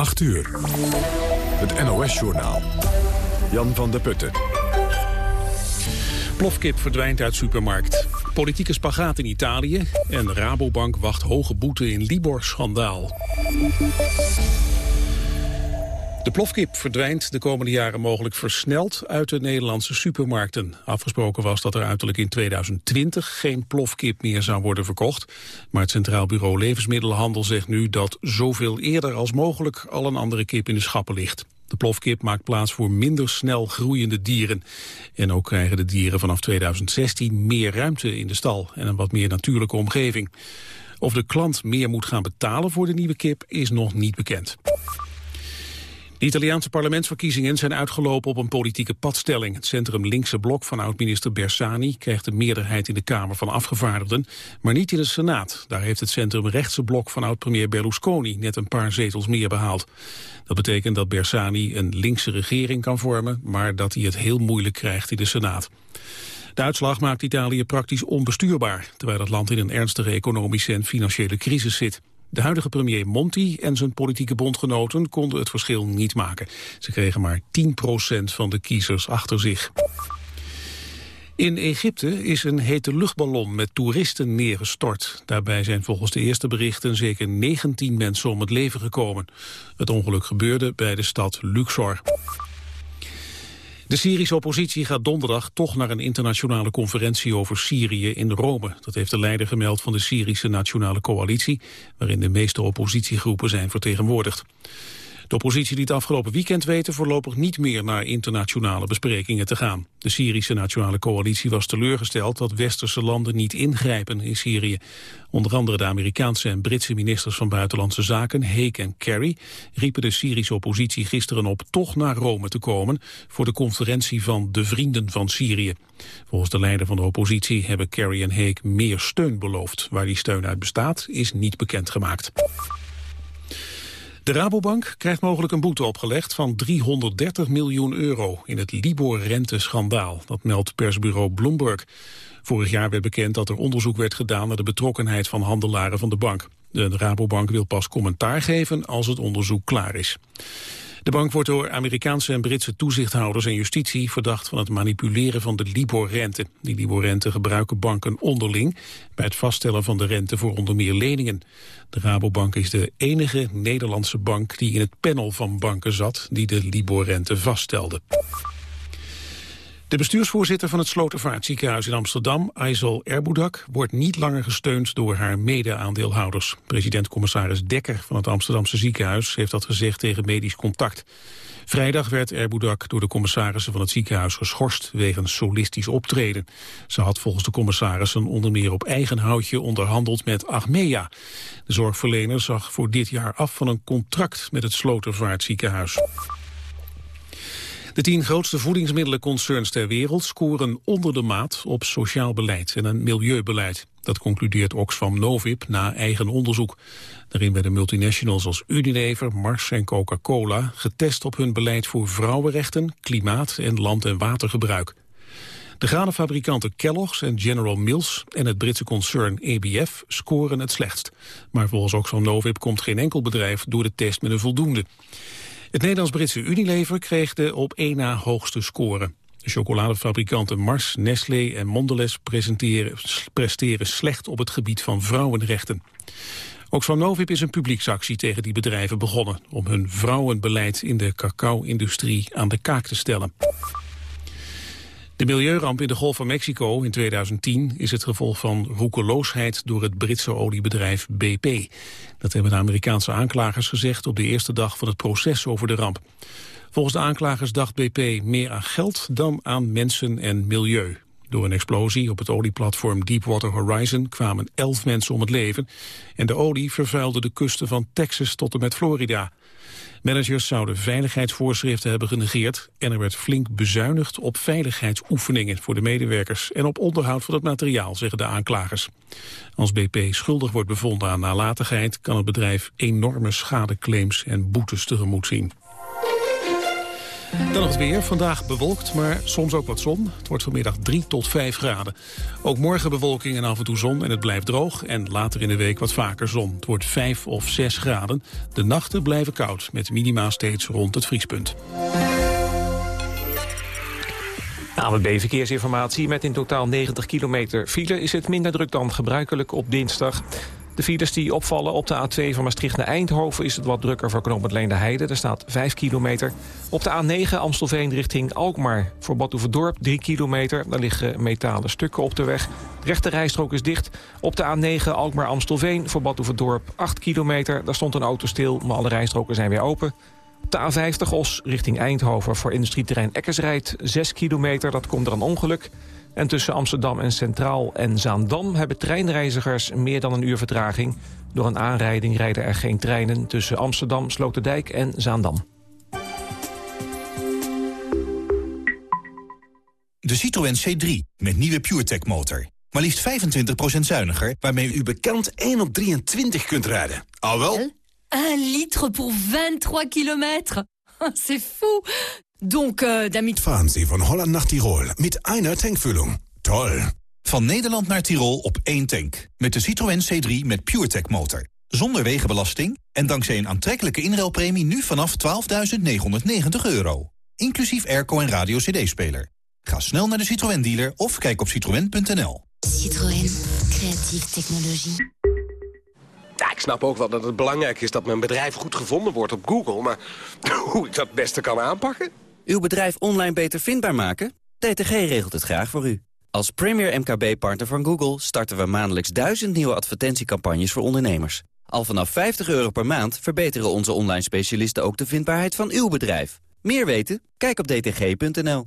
8 uur. Het NOS-journaal. Jan van der Putten. Plofkip verdwijnt uit supermarkt. Politieke spagaat in Italië. En Rabobank wacht hoge boete in Libor-schandaal. De plofkip verdwijnt de komende jaren mogelijk versneld uit de Nederlandse supermarkten. Afgesproken was dat er uiterlijk in 2020 geen plofkip meer zou worden verkocht. Maar het Centraal Bureau Levensmiddelenhandel zegt nu dat zoveel eerder als mogelijk al een andere kip in de schappen ligt. De plofkip maakt plaats voor minder snel groeiende dieren. En ook krijgen de dieren vanaf 2016 meer ruimte in de stal en een wat meer natuurlijke omgeving. Of de klant meer moet gaan betalen voor de nieuwe kip is nog niet bekend. De Italiaanse parlementsverkiezingen zijn uitgelopen op een politieke padstelling. Het centrum linkse blok van oud-minister Bersani krijgt de meerderheid in de Kamer van Afgevaardigden, maar niet in de Senaat. Daar heeft het centrum rechtse blok van oud-premier Berlusconi net een paar zetels meer behaald. Dat betekent dat Bersani een linkse regering kan vormen, maar dat hij het heel moeilijk krijgt in de Senaat. De uitslag maakt Italië praktisch onbestuurbaar, terwijl het land in een ernstige economische en financiële crisis zit. De huidige premier Monti en zijn politieke bondgenoten konden het verschil niet maken. Ze kregen maar 10% van de kiezers achter zich. In Egypte is een hete luchtballon met toeristen neergestort. Daarbij zijn volgens de eerste berichten zeker 19 mensen om het leven gekomen. Het ongeluk gebeurde bij de stad Luxor. De Syrische oppositie gaat donderdag toch naar een internationale conferentie over Syrië in Rome. Dat heeft de leider gemeld van de Syrische Nationale Coalitie, waarin de meeste oppositiegroepen zijn vertegenwoordigd. De oppositie liet afgelopen weekend weten voorlopig niet meer naar internationale besprekingen te gaan. De Syrische Nationale Coalitie was teleurgesteld dat westerse landen niet ingrijpen in Syrië. Onder andere de Amerikaanse en Britse ministers van Buitenlandse Zaken, Haig en Kerry, riepen de Syrische oppositie gisteren op toch naar Rome te komen voor de conferentie van de Vrienden van Syrië. Volgens de leider van de oppositie hebben Kerry en Haig meer steun beloofd. Waar die steun uit bestaat is niet bekendgemaakt. De Rabobank krijgt mogelijk een boete opgelegd van 330 miljoen euro in het Libor-renteschandaal. Dat meldt persbureau Bloomberg. Vorig jaar werd bekend dat er onderzoek werd gedaan naar de betrokkenheid van handelaren van de bank. De Rabobank wil pas commentaar geven als het onderzoek klaar is. De bank wordt door Amerikaanse en Britse toezichthouders en justitie verdacht van het manipuleren van de Libor-rente. Die Libor-rente gebruiken banken onderling bij het vaststellen van de rente voor onder meer leningen. De Rabobank is de enige Nederlandse bank die in het panel van banken zat die de Libor-rente vaststelde. De bestuursvoorzitter van het Slotervaartziekenhuis in Amsterdam, Aysel Erboudak, wordt niet langer gesteund door haar mede-aandeelhouders. President-commissaris Dekker van het Amsterdamse ziekenhuis heeft dat gezegd tegen Medisch Contact. Vrijdag werd Erboudak door de commissarissen van het ziekenhuis geschorst wegens solistisch optreden. Ze had volgens de commissarissen onder meer op eigen houtje onderhandeld met Achmea. De zorgverlener zag voor dit jaar af van een contract met het Slotervaartziekenhuis. De tien grootste voedingsmiddelenconcerns ter wereld scoren onder de maat op sociaal beleid en een milieubeleid. Dat concludeert Oxfam Novib na eigen onderzoek. Daarin werden multinationals als Unilever, Mars en Coca-Cola getest op hun beleid voor vrouwenrechten, klimaat en land- en watergebruik. De granenfabrikanten Kellogg's en General Mills en het Britse concern ABF scoren het slechtst. Maar volgens Oxfam Novib komt geen enkel bedrijf door de test met een voldoende. Het Nederlands-Britse Unilever kreeg de op één na hoogste score. De chocoladefabrikanten Mars, Nestlé en Mondelez presteren slecht op het gebied van vrouwenrechten. Ook van Novib is een publieksactie tegen die bedrijven begonnen... om hun vrouwenbeleid in de cacao-industrie aan de kaak te stellen. De milieuramp in de Golf van Mexico in 2010 is het gevolg van roekeloosheid door het Britse oliebedrijf BP. Dat hebben de Amerikaanse aanklagers gezegd op de eerste dag van het proces over de ramp. Volgens de aanklagers dacht BP meer aan geld dan aan mensen en milieu. Door een explosie op het olieplatform Deepwater Horizon kwamen elf mensen om het leven en de olie vervuilde de kusten van Texas tot en met Florida. Managers zouden veiligheidsvoorschriften hebben genegeerd en er werd flink bezuinigd op veiligheidsoefeningen voor de medewerkers en op onderhoud van het materiaal, zeggen de aanklagers. Als BP schuldig wordt bevonden aan nalatigheid kan het bedrijf enorme schadeclaims en boetes tegemoet zien. Dan nog het weer. Vandaag bewolkt, maar soms ook wat zon. Het wordt vanmiddag 3 tot 5 graden. Ook morgen bewolking en af en toe zon en het blijft droog. En later in de week wat vaker zon. Het wordt 5 of 6 graden. De nachten blijven koud, met minima steeds rond het vriespunt. ANWB Verkeersinformatie met in totaal 90 kilometer file... is het minder druk dan gebruikelijk op dinsdag. De files die opvallen op de A2 van Maastricht naar Eindhoven... is het wat drukker voor knooppunt Leende Heide. Er staat 5 kilometer. Op de A9 Amstelveen richting Alkmaar voor Badhoevedorp 3 kilometer. Daar liggen metalen stukken op de weg. De rechte rijstrook is dicht. Op de A9 Alkmaar-Amstelveen voor Badhoevedorp 8 kilometer. Daar stond een auto stil, maar alle rijstroken zijn weer open. Op de A50 Os richting Eindhoven voor industrieterrein Eckersrijd 6 kilometer. Dat komt er een ongeluk. En tussen Amsterdam en Centraal en Zaandam hebben treinreizigers meer dan een uur vertraging. Door een aanrijding rijden er geen treinen tussen Amsterdam, Sloterdijk en Zaandam. De Citroën C3 met nieuwe PureTech motor. Maar liefst 25% zuiniger, waarmee u bekend 1 op 23 kunt rijden. Al wel? 1 litre voor 23 kilometer. C'est fou Donc, euh, damit... Fahren Sie von Holland nach Tirol mit einer Tankfüllung. Toll. Van Nederland naar Tirol op één tank. Met de Citroën C3 met PureTech motor. Zonder wegenbelasting en dankzij een aantrekkelijke inruilpremie nu vanaf 12.990 euro. Inclusief airco en radio cd-speler. Ga snel naar de Citroën dealer of kijk op citroën.nl. Citroën. Creatieve technologie. Ja, ik snap ook wel dat het belangrijk is dat mijn bedrijf goed gevonden wordt op Google. Maar hoe ik dat het beste kan aanpakken? Uw bedrijf online beter vindbaar maken? DTG regelt het graag voor u. Als premier MKB-partner van Google starten we maandelijks duizend nieuwe advertentiecampagnes voor ondernemers. Al vanaf 50 euro per maand verbeteren onze online specialisten ook de vindbaarheid van uw bedrijf. Meer weten? Kijk op dtg.nl.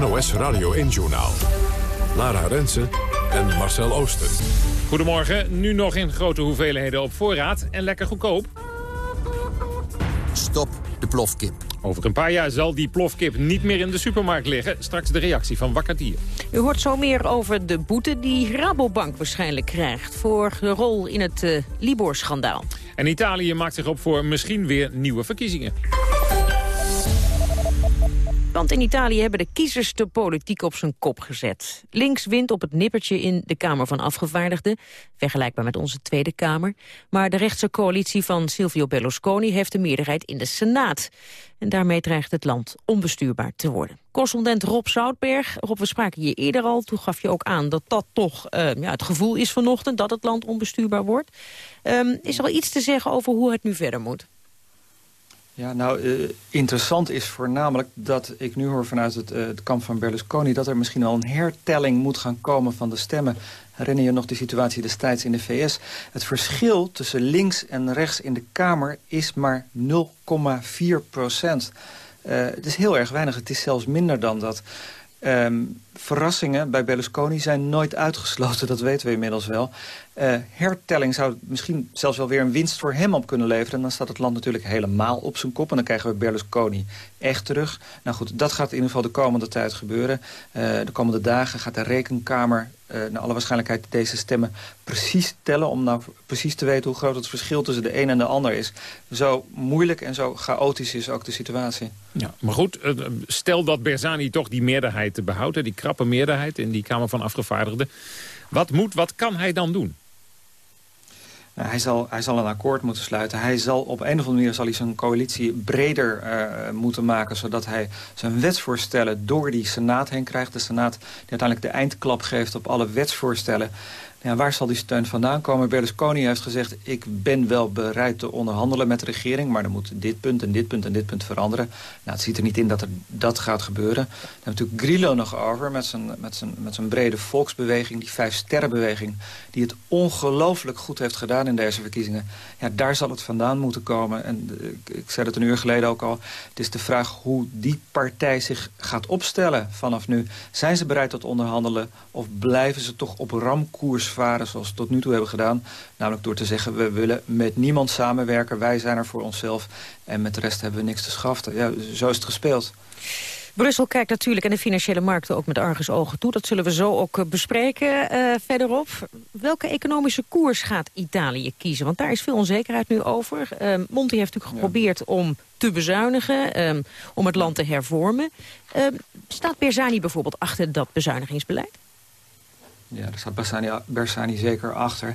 NOS Radio 1-journaal. Lara Rensen en Marcel Ooster. Goedemorgen, nu nog in grote hoeveelheden op voorraad en lekker goedkoop. Stop de plofkip. Over een paar jaar zal die plofkip niet meer in de supermarkt liggen. Straks de reactie van Wakkertier. U hoort zo meer over de boete die Rabobank waarschijnlijk krijgt... voor de rol in het uh, Libor-schandaal. En Italië maakt zich op voor misschien weer nieuwe verkiezingen. Want in Italië hebben de kiezers de politiek op zijn kop gezet. Links wint op het nippertje in de Kamer van Afgevaardigden. Vergelijkbaar met onze Tweede Kamer. Maar de rechtse coalitie van Silvio Berlusconi heeft de meerderheid in de Senaat. En daarmee dreigt het land onbestuurbaar te worden. Correspondent Rob Zoutberg. Rob, we spraken je eerder al. Toen gaf je ook aan dat dat toch uh, ja, het gevoel is vanochtend... dat het land onbestuurbaar wordt. Um, is er al iets te zeggen over hoe het nu verder moet? Ja, nou, uh, interessant is voornamelijk dat ik nu hoor vanuit het, uh, het, kamp van Berlusconi... dat er misschien al een hertelling moet gaan komen van de stemmen. Herinner je nog de situatie destijds in de VS? Het verschil tussen links en rechts in de Kamer is maar 0,4 procent. Uh, het is heel erg weinig, het is zelfs minder dan dat. Um, verrassingen bij Berlusconi zijn nooit uitgesloten, dat weten we inmiddels wel. Uh, hertelling zou misschien zelfs wel weer een winst voor hem op kunnen leveren. En dan staat het land natuurlijk helemaal op zijn kop. En dan krijgen we Berlusconi echt terug. Nou goed, dat gaat in ieder geval de komende tijd gebeuren. Uh, de komende dagen gaat de rekenkamer uh, naar alle waarschijnlijkheid deze stemmen precies tellen... om nou precies te weten hoe groot het verschil tussen de een en de ander is. Zo moeilijk en zo chaotisch is ook de situatie. Ja, maar goed, stel dat Berzani toch die meerderheid behoudt... die krappe meerderheid in die Kamer van Afgevaardigden. Wat moet, wat kan hij dan doen? Nou, hij, zal, hij zal een akkoord moeten sluiten. Hij zal op een of andere manier zal hij zijn coalitie breder uh, moeten maken... zodat hij zijn wetsvoorstellen door die Senaat heen krijgt. De Senaat die uiteindelijk de eindklap geeft op alle wetsvoorstellen. Ja, waar zal die steun vandaan komen? Berlusconi heeft gezegd, ik ben wel bereid te onderhandelen met de regering... maar dan moet dit punt en dit punt en dit punt veranderen. Nou, het ziet er niet in dat er, dat gaat gebeuren. Dan hebben natuurlijk Grillo nog over met zijn, met, zijn, met zijn brede volksbeweging... die vijf sterrenbeweging, die het ongelooflijk goed heeft gedaan in deze verkiezingen. Ja, daar zal het vandaan moeten komen. En eh, ik, ik zei het een uur geleden ook al. Het is de vraag hoe die partij zich gaat opstellen vanaf nu. Zijn ze bereid tot onderhandelen of blijven ze toch op ramkoers varen zoals we tot nu toe hebben gedaan. Namelijk door te zeggen, we willen met niemand samenwerken. Wij zijn er voor onszelf en met de rest hebben we niks te schaften. Ja, zo is het gespeeld. Brussel kijkt natuurlijk aan de financiële markten ook met argusogen toe. Dat zullen we zo ook eh, bespreken uh, verderop. Welke economische koers gaat Italië kiezen? Want daar is veel onzekerheid nu over. Uh, Monti heeft natuurlijk geprobeerd om te bezuinigen, um, om het land te hervormen. Uh, staat Bersani bijvoorbeeld achter dat bezuinigingsbeleid? Ja, daar staat Bersani, zeker achter. Er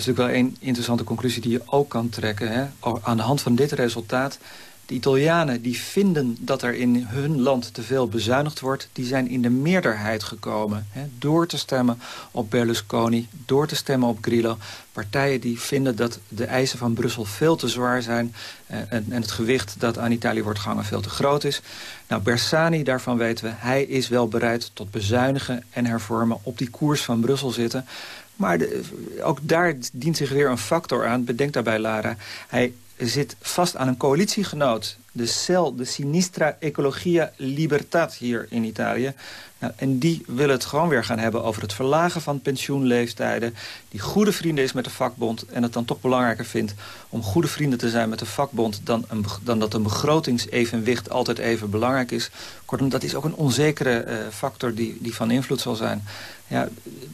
is natuurlijk wel één interessante conclusie die je ook kan trekken. Hè? Aan de hand van dit resultaat de Italianen die vinden dat er in hun land te veel bezuinigd wordt... die zijn in de meerderheid gekomen hè, door te stemmen op Berlusconi... door te stemmen op Grillo. Partijen die vinden dat de eisen van Brussel veel te zwaar zijn... Eh, en, en, het gewicht dat aan Italië wordt gehangen veel te groot is. Nou, Bersani, daarvan weten we, hij is wel bereid tot bezuinigen en hervormen... op die koers van Brussel zitten... Maar ook daar dient zich weer een factor aan. Bedenk daarbij, Lara. Hij zit vast aan een coalitiegenoot. De CEL, de Sinistra Ecologia Libertad hier in Italië. Nou, en die willen het gewoon weer gaan hebben over het verlagen van pensioenleeftijden. Die goede vrienden is met de vakbond. En het dan toch belangrijker vindt om goede vrienden te zijn met de vakbond... dan, een, dan dat een begrotingsevenwicht altijd even belangrijk is. Kortom, dat is ook een onzekere uh, factor die, die van invloed zal zijn. Ja,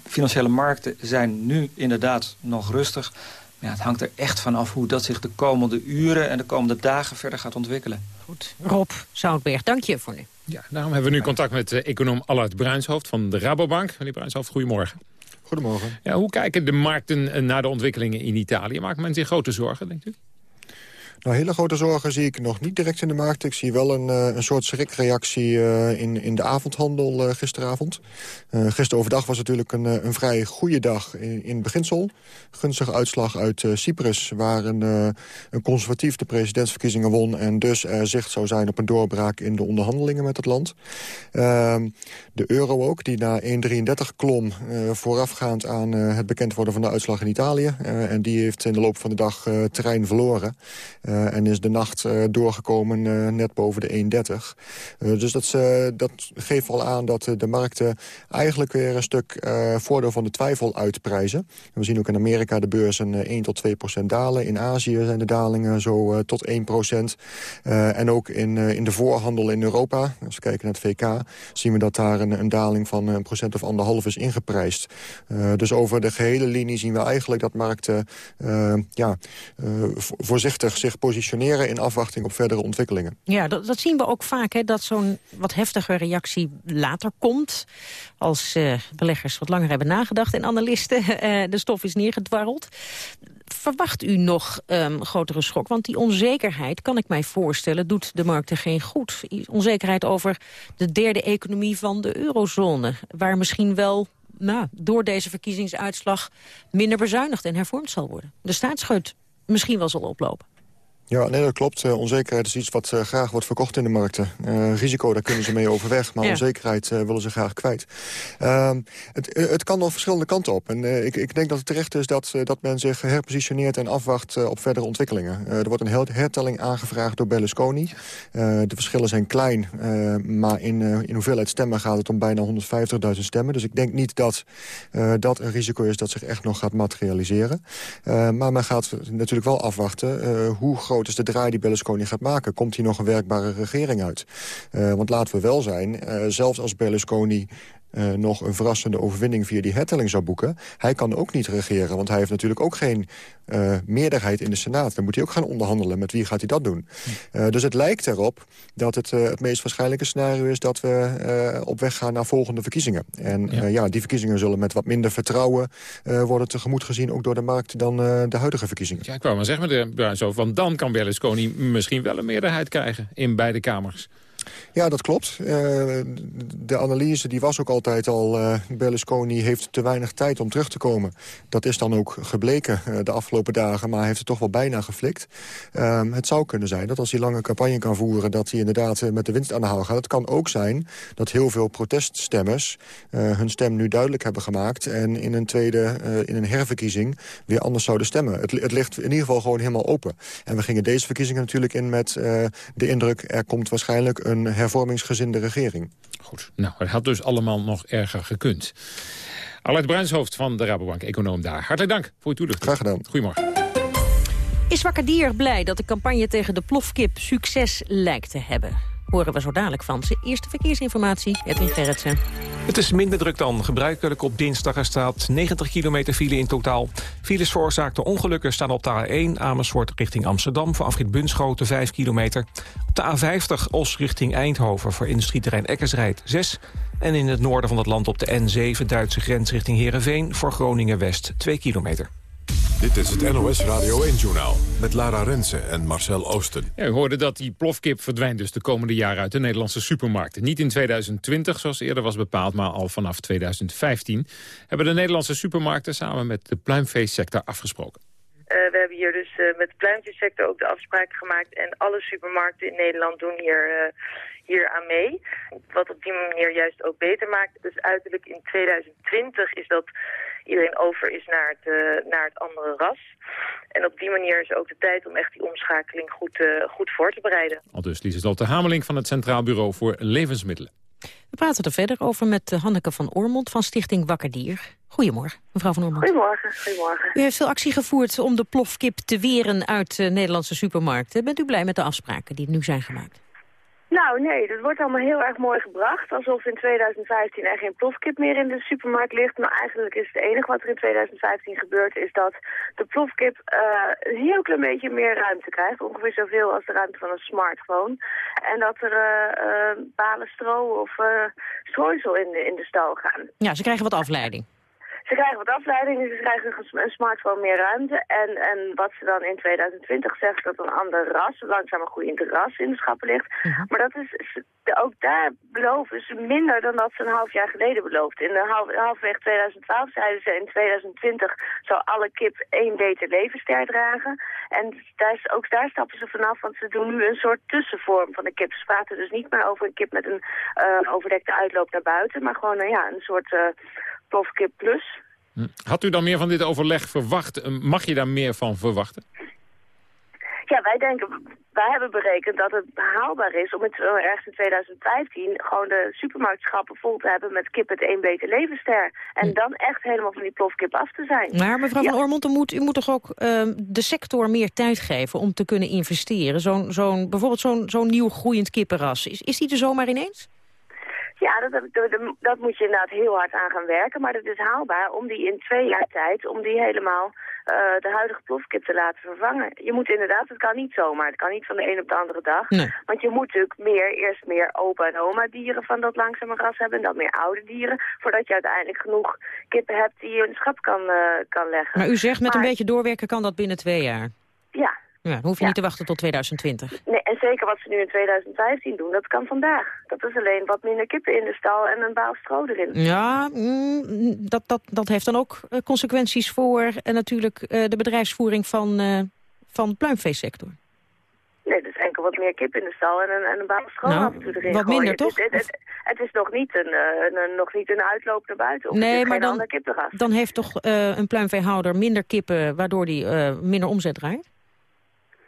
financiële markten zijn nu inderdaad nog rustig... Ja, het hangt er echt van af hoe dat zich de komende uren en de komende dagen verder gaat ontwikkelen. Goed. Rob Zoutberg, dank je voor nu. Ja, daarom hebben we nu contact met uh, econoom Allard Bruinshoofd van de Rabobank. Meneer Bruinshoofd, goedemorgen. Goedemorgen. Ja, hoe kijken de markten eh, naar de ontwikkelingen in Italië? Maakt men zich grote zorgen, denkt u? Nou, hele grote zorgen zie ik nog niet direct in de markt. Ik zie wel een, uh, een soort schrikreactie uh, in, in de avondhandel uh, gisteravond. gisteren overdag was natuurlijk een, een vrij goede dag in, in beginsel. Gunstige uitslag uit Cyprus, waar een, een conservatief de presidentsverkiezingen won... en dus er zicht zou zijn op een doorbraak in de onderhandelingen met het land. Ehm, de euro ook, die naar 1,33 klom voorafgaand aan het bekend worden van de uitslag in Italië. en die heeft in de loop van de dag terrein verloren... Uh, en is de nacht uh, doorgekomen uh, net boven de 1,30. dus dat, dat geeft al aan dat de markten eigenlijk weer een stuk voordeel van de twijfel uitprijzen. we zien ook in Amerika de beurzen 1 tot 2 procent dalen. In Azië zijn de dalingen zo tot 1 procent. en ook in, in de voorhandel in Europa, als we kijken naar het VK... zien we dat daar een, een daling van een procent of anderhalf is ingeprijsd. dus over de gehele linie zien we eigenlijk dat markten ja, voorzichtig zich positioneren in afwachting op verdere ontwikkelingen. Ja, dat, dat zien we ook vaak, hè, dat zo'n wat heftige reactie later komt. Als uh, beleggers wat langer hebben nagedacht en analisten uh, de stof is neergedwarreld. Verwacht u nog um, grotere schok? Want die onzekerheid, kan ik mij voorstellen, doet de markten geen goed. Onzekerheid over de derde economie van de eurozone. Waar misschien wel nou, door deze verkiezingsuitslag minder bezuinigd en hervormd zal worden. De staatsschuld misschien wel zal oplopen. Ja, nee, dat klopt. Uh, onzekerheid is iets wat uh, graag wordt verkocht in de markten. Uh, risico, daar kunnen ze mee overweg, maar ja. onzekerheid willen ze graag kwijt. Ehm, het, het kan nog verschillende kanten op. En ik, ik denk dat het terecht is dat, dat men zich herpositioneert en afwacht op verdere ontwikkelingen. er wordt een hertelling aangevraagd door Berlusconi. de verschillen zijn klein, maar in, in hoeveelheid stemmen gaat het om bijna 150.000 stemmen. Dus ik denk niet dat dat een risico is dat zich echt nog gaat materialiseren. maar men gaat natuurlijk wel afwachten hoe groot groot is de draai die Berlusconi gaat maken? Komt hier nog een werkbare regering uit? Uh, want laten we wel zijn, uh, zelfs als Berlusconi uh, nog een verrassende overwinning via die hertelling zou boeken. Hij kan ook niet regeren, want hij heeft natuurlijk ook geen uh, meerderheid in de Senaat. Dan moet hij ook gaan onderhandelen. Met wie gaat hij dat doen? Uh, dus het lijkt erop dat het het meest waarschijnlijke scenario is... dat we op weg gaan naar volgende verkiezingen. En ja. ja. die verkiezingen zullen met wat minder vertrouwen worden tegemoet gezien... ook door de markt dan de huidige verkiezingen. Ja, ik wou maar zeggen, meneer Bruinzo, want dan kan Berlusconi misschien wel een meerderheid krijgen in beide kamers. Ja, dat klopt. Uh, de analyse die was ook altijd al... Uh, Berlusconi heeft te weinig tijd om terug te komen. Dat is dan ook gebleken uh, de afgelopen dagen... maar hij heeft het toch wel bijna geflikt. Ehm, het zou kunnen zijn dat als hij lange campagne kan voeren... dat hij inderdaad met de winst aan de haal gaat. Het kan ook zijn dat heel veel proteststemmers... hun stem nu duidelijk hebben gemaakt... en in een tweede, in een herverkiezing... weer anders zouden stemmen. Het, het, ligt in ieder geval gewoon helemaal open. En we gingen deze verkiezingen natuurlijk in met de indruk... er komt waarschijnlijk een hervormingsgezinde regering. Goed, nou, het had dus allemaal nog erger gekund. Aleid Bruinshoofd van de Rabobank, econoom daar. Hartelijk dank voor uw toelichting. Graag gedaan. Goedemorgen. Is Wakker Dier blij dat de campagne tegen de plofkip succes lijkt te hebben? horen we zo dadelijk van ze. Eerste verkeersinformatie, Edwin Gerritsen. Het is minder druk dan gebruikelijk op dinsdag. Er staat 90 kilometer file in totaal. Files veroorzaakte ongelukken staan op de A1 Amersfoort richting Amsterdam... voor afrit Bunschoten 5 kilometer. Op de A50 Os richting Eindhoven voor industrieterrein Eckersrijd 6... En in het noorden van het land op de N7 Duitse grens richting Heerenveen... voor Groningen-West 2 kilometer. Dit is het NOS Radio 1-journaal met Lara Rensen en Marcel Oosten. Ja, u hoorde dat die plofkip verdwijnt dus de komende jaren uit de Nederlandse supermarkten. Niet in 2020, zoals eerder was bepaald, maar al vanaf 2015... hebben de Nederlandse supermarkten samen met de pluimveesector afgesproken. Uh, we hebben hier dus uh, met de pluimveesector ook de afspraken gemaakt... en alle supermarkten in Nederland doen hier, uh, hier aan mee. Wat op die manier juist ook beter maakt. Dus uiterlijk in 2020 is dat iedereen over is naar het, uh, naar het andere ras. En op die manier is ook de tijd om echt die omschakeling goed, uh, goed voor te bereiden. Al dus de Hameling van het Centraal Bureau voor Levensmiddelen. We praten er verder over met eh, Hanneke van Ormond van Stichting Wakker Dier. Goedemorgen, mevrouw van Ormond. Goedemorgen, goedemorgen. U heeft veel actie gevoerd om de plofkip te weren uit uh, Nederlandse supermarkten. Bent u blij met de afspraken die nu zijn gemaakt? Nou, nee, dat wordt allemaal heel erg mooi gebracht. Alsof in 2015 er geen plofkip meer in de supermarkt ligt. Maar eigenlijk is het enige wat er in 2015 gebeurt... is dat de plofkip uh, een heel klein beetje meer ruimte krijgt. Ongeveer zoveel als de ruimte van een smartphone. En dat er uh, uh, balen stro of strooisel in de, in de stal gaan. Ja, ze krijgen wat afleiding. Ze krijgen wat afleiding, dus ze krijgen een smartphone meer ruimte. En, en wat ze dan in 2020 zegt, dat een ander ras, langzaam een groeiend ras in de schappen ligt. Maar dat is, ook daar beloven ze minder dan dat ze een half jaar geleden beloofden. In de half, halfweg 2012 zeiden ze in 2020 zou alle kip één beter levensster dragen. En daar, ook daar stappen ze vanaf, want ze doen nu een soort tussenvorm van de kip. Ze praten dus niet meer over een kip met een uh, overdekte uitloop naar buiten, maar gewoon uh, ja, een soort... Plofkip Plus. Hm. Had u dan meer van dit overleg verwacht? Mag je daar meer van verwachten? Ja, wij denken, wij hebben berekend dat het haalbaar is om het ergens in 2015 gewoon de supermarktschappen vol te hebben met kip het één beter levensster. En hm. dan echt helemaal van die plofkip af te zijn. Maar mevrouw van Ormond, u moet, u moet toch ook uh, de sector meer tijd geven om te kunnen investeren? Zo'n zo'n bijvoorbeeld zo'n zo'n nieuw groeiend kippenras, is, is die er zomaar ineens? Ja, dat, dat, dat, moet je inderdaad heel hard aan gaan werken. Maar het is haalbaar om die in twee jaar tijd, om die helemaal uh, de huidige plofkip te laten vervangen. Je moet inderdaad, het kan niet zomaar. Het kan niet van de een op de andere dag. Want je moet natuurlijk meer, eerst meer opa en oma dieren van dat langzame ras hebben. En dan meer oude dieren. Voordat je uiteindelijk genoeg kippen hebt die je in schap kan, uh, kan leggen. Maar u zegt met een beetje doorwerken kan dat binnen twee jaar? Ja, ja, dan hoef je niet te wachten tot 2020. Nee, en zeker wat ze nu in 2015 doen, dat kan vandaag. Dat is alleen wat minder kippen in de stal en een baal stro erin. Ja, mm, dat, dat, dat heeft dan ook uh, consequenties voor uh, natuurlijk uh, de bedrijfsvoering van, van de pluimveesector. Nee, dus enkel wat meer kip in de stal en een, en een baal stro nou, af en toe erin Wat gooien. minder, toch? Het, het, het, is nog niet een, nog niet een uitloop naar buiten. Of nee, maar dan, dan heeft toch een pluimveehouder minder kippen... waardoor die minder omzet draait?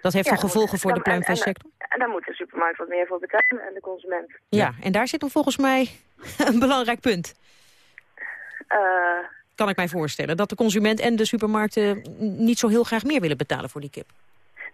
Dat heeft ja, gevolgen voor de pluimveesector? En, en, daar moet de supermarkt wat meer voor betalen en de consument. Ja, en daar zit dan volgens mij een belangrijk punt. Uh, kan ik mij voorstellen. Dat de consument en de supermarkten niet zo heel graag meer willen betalen voor die kip.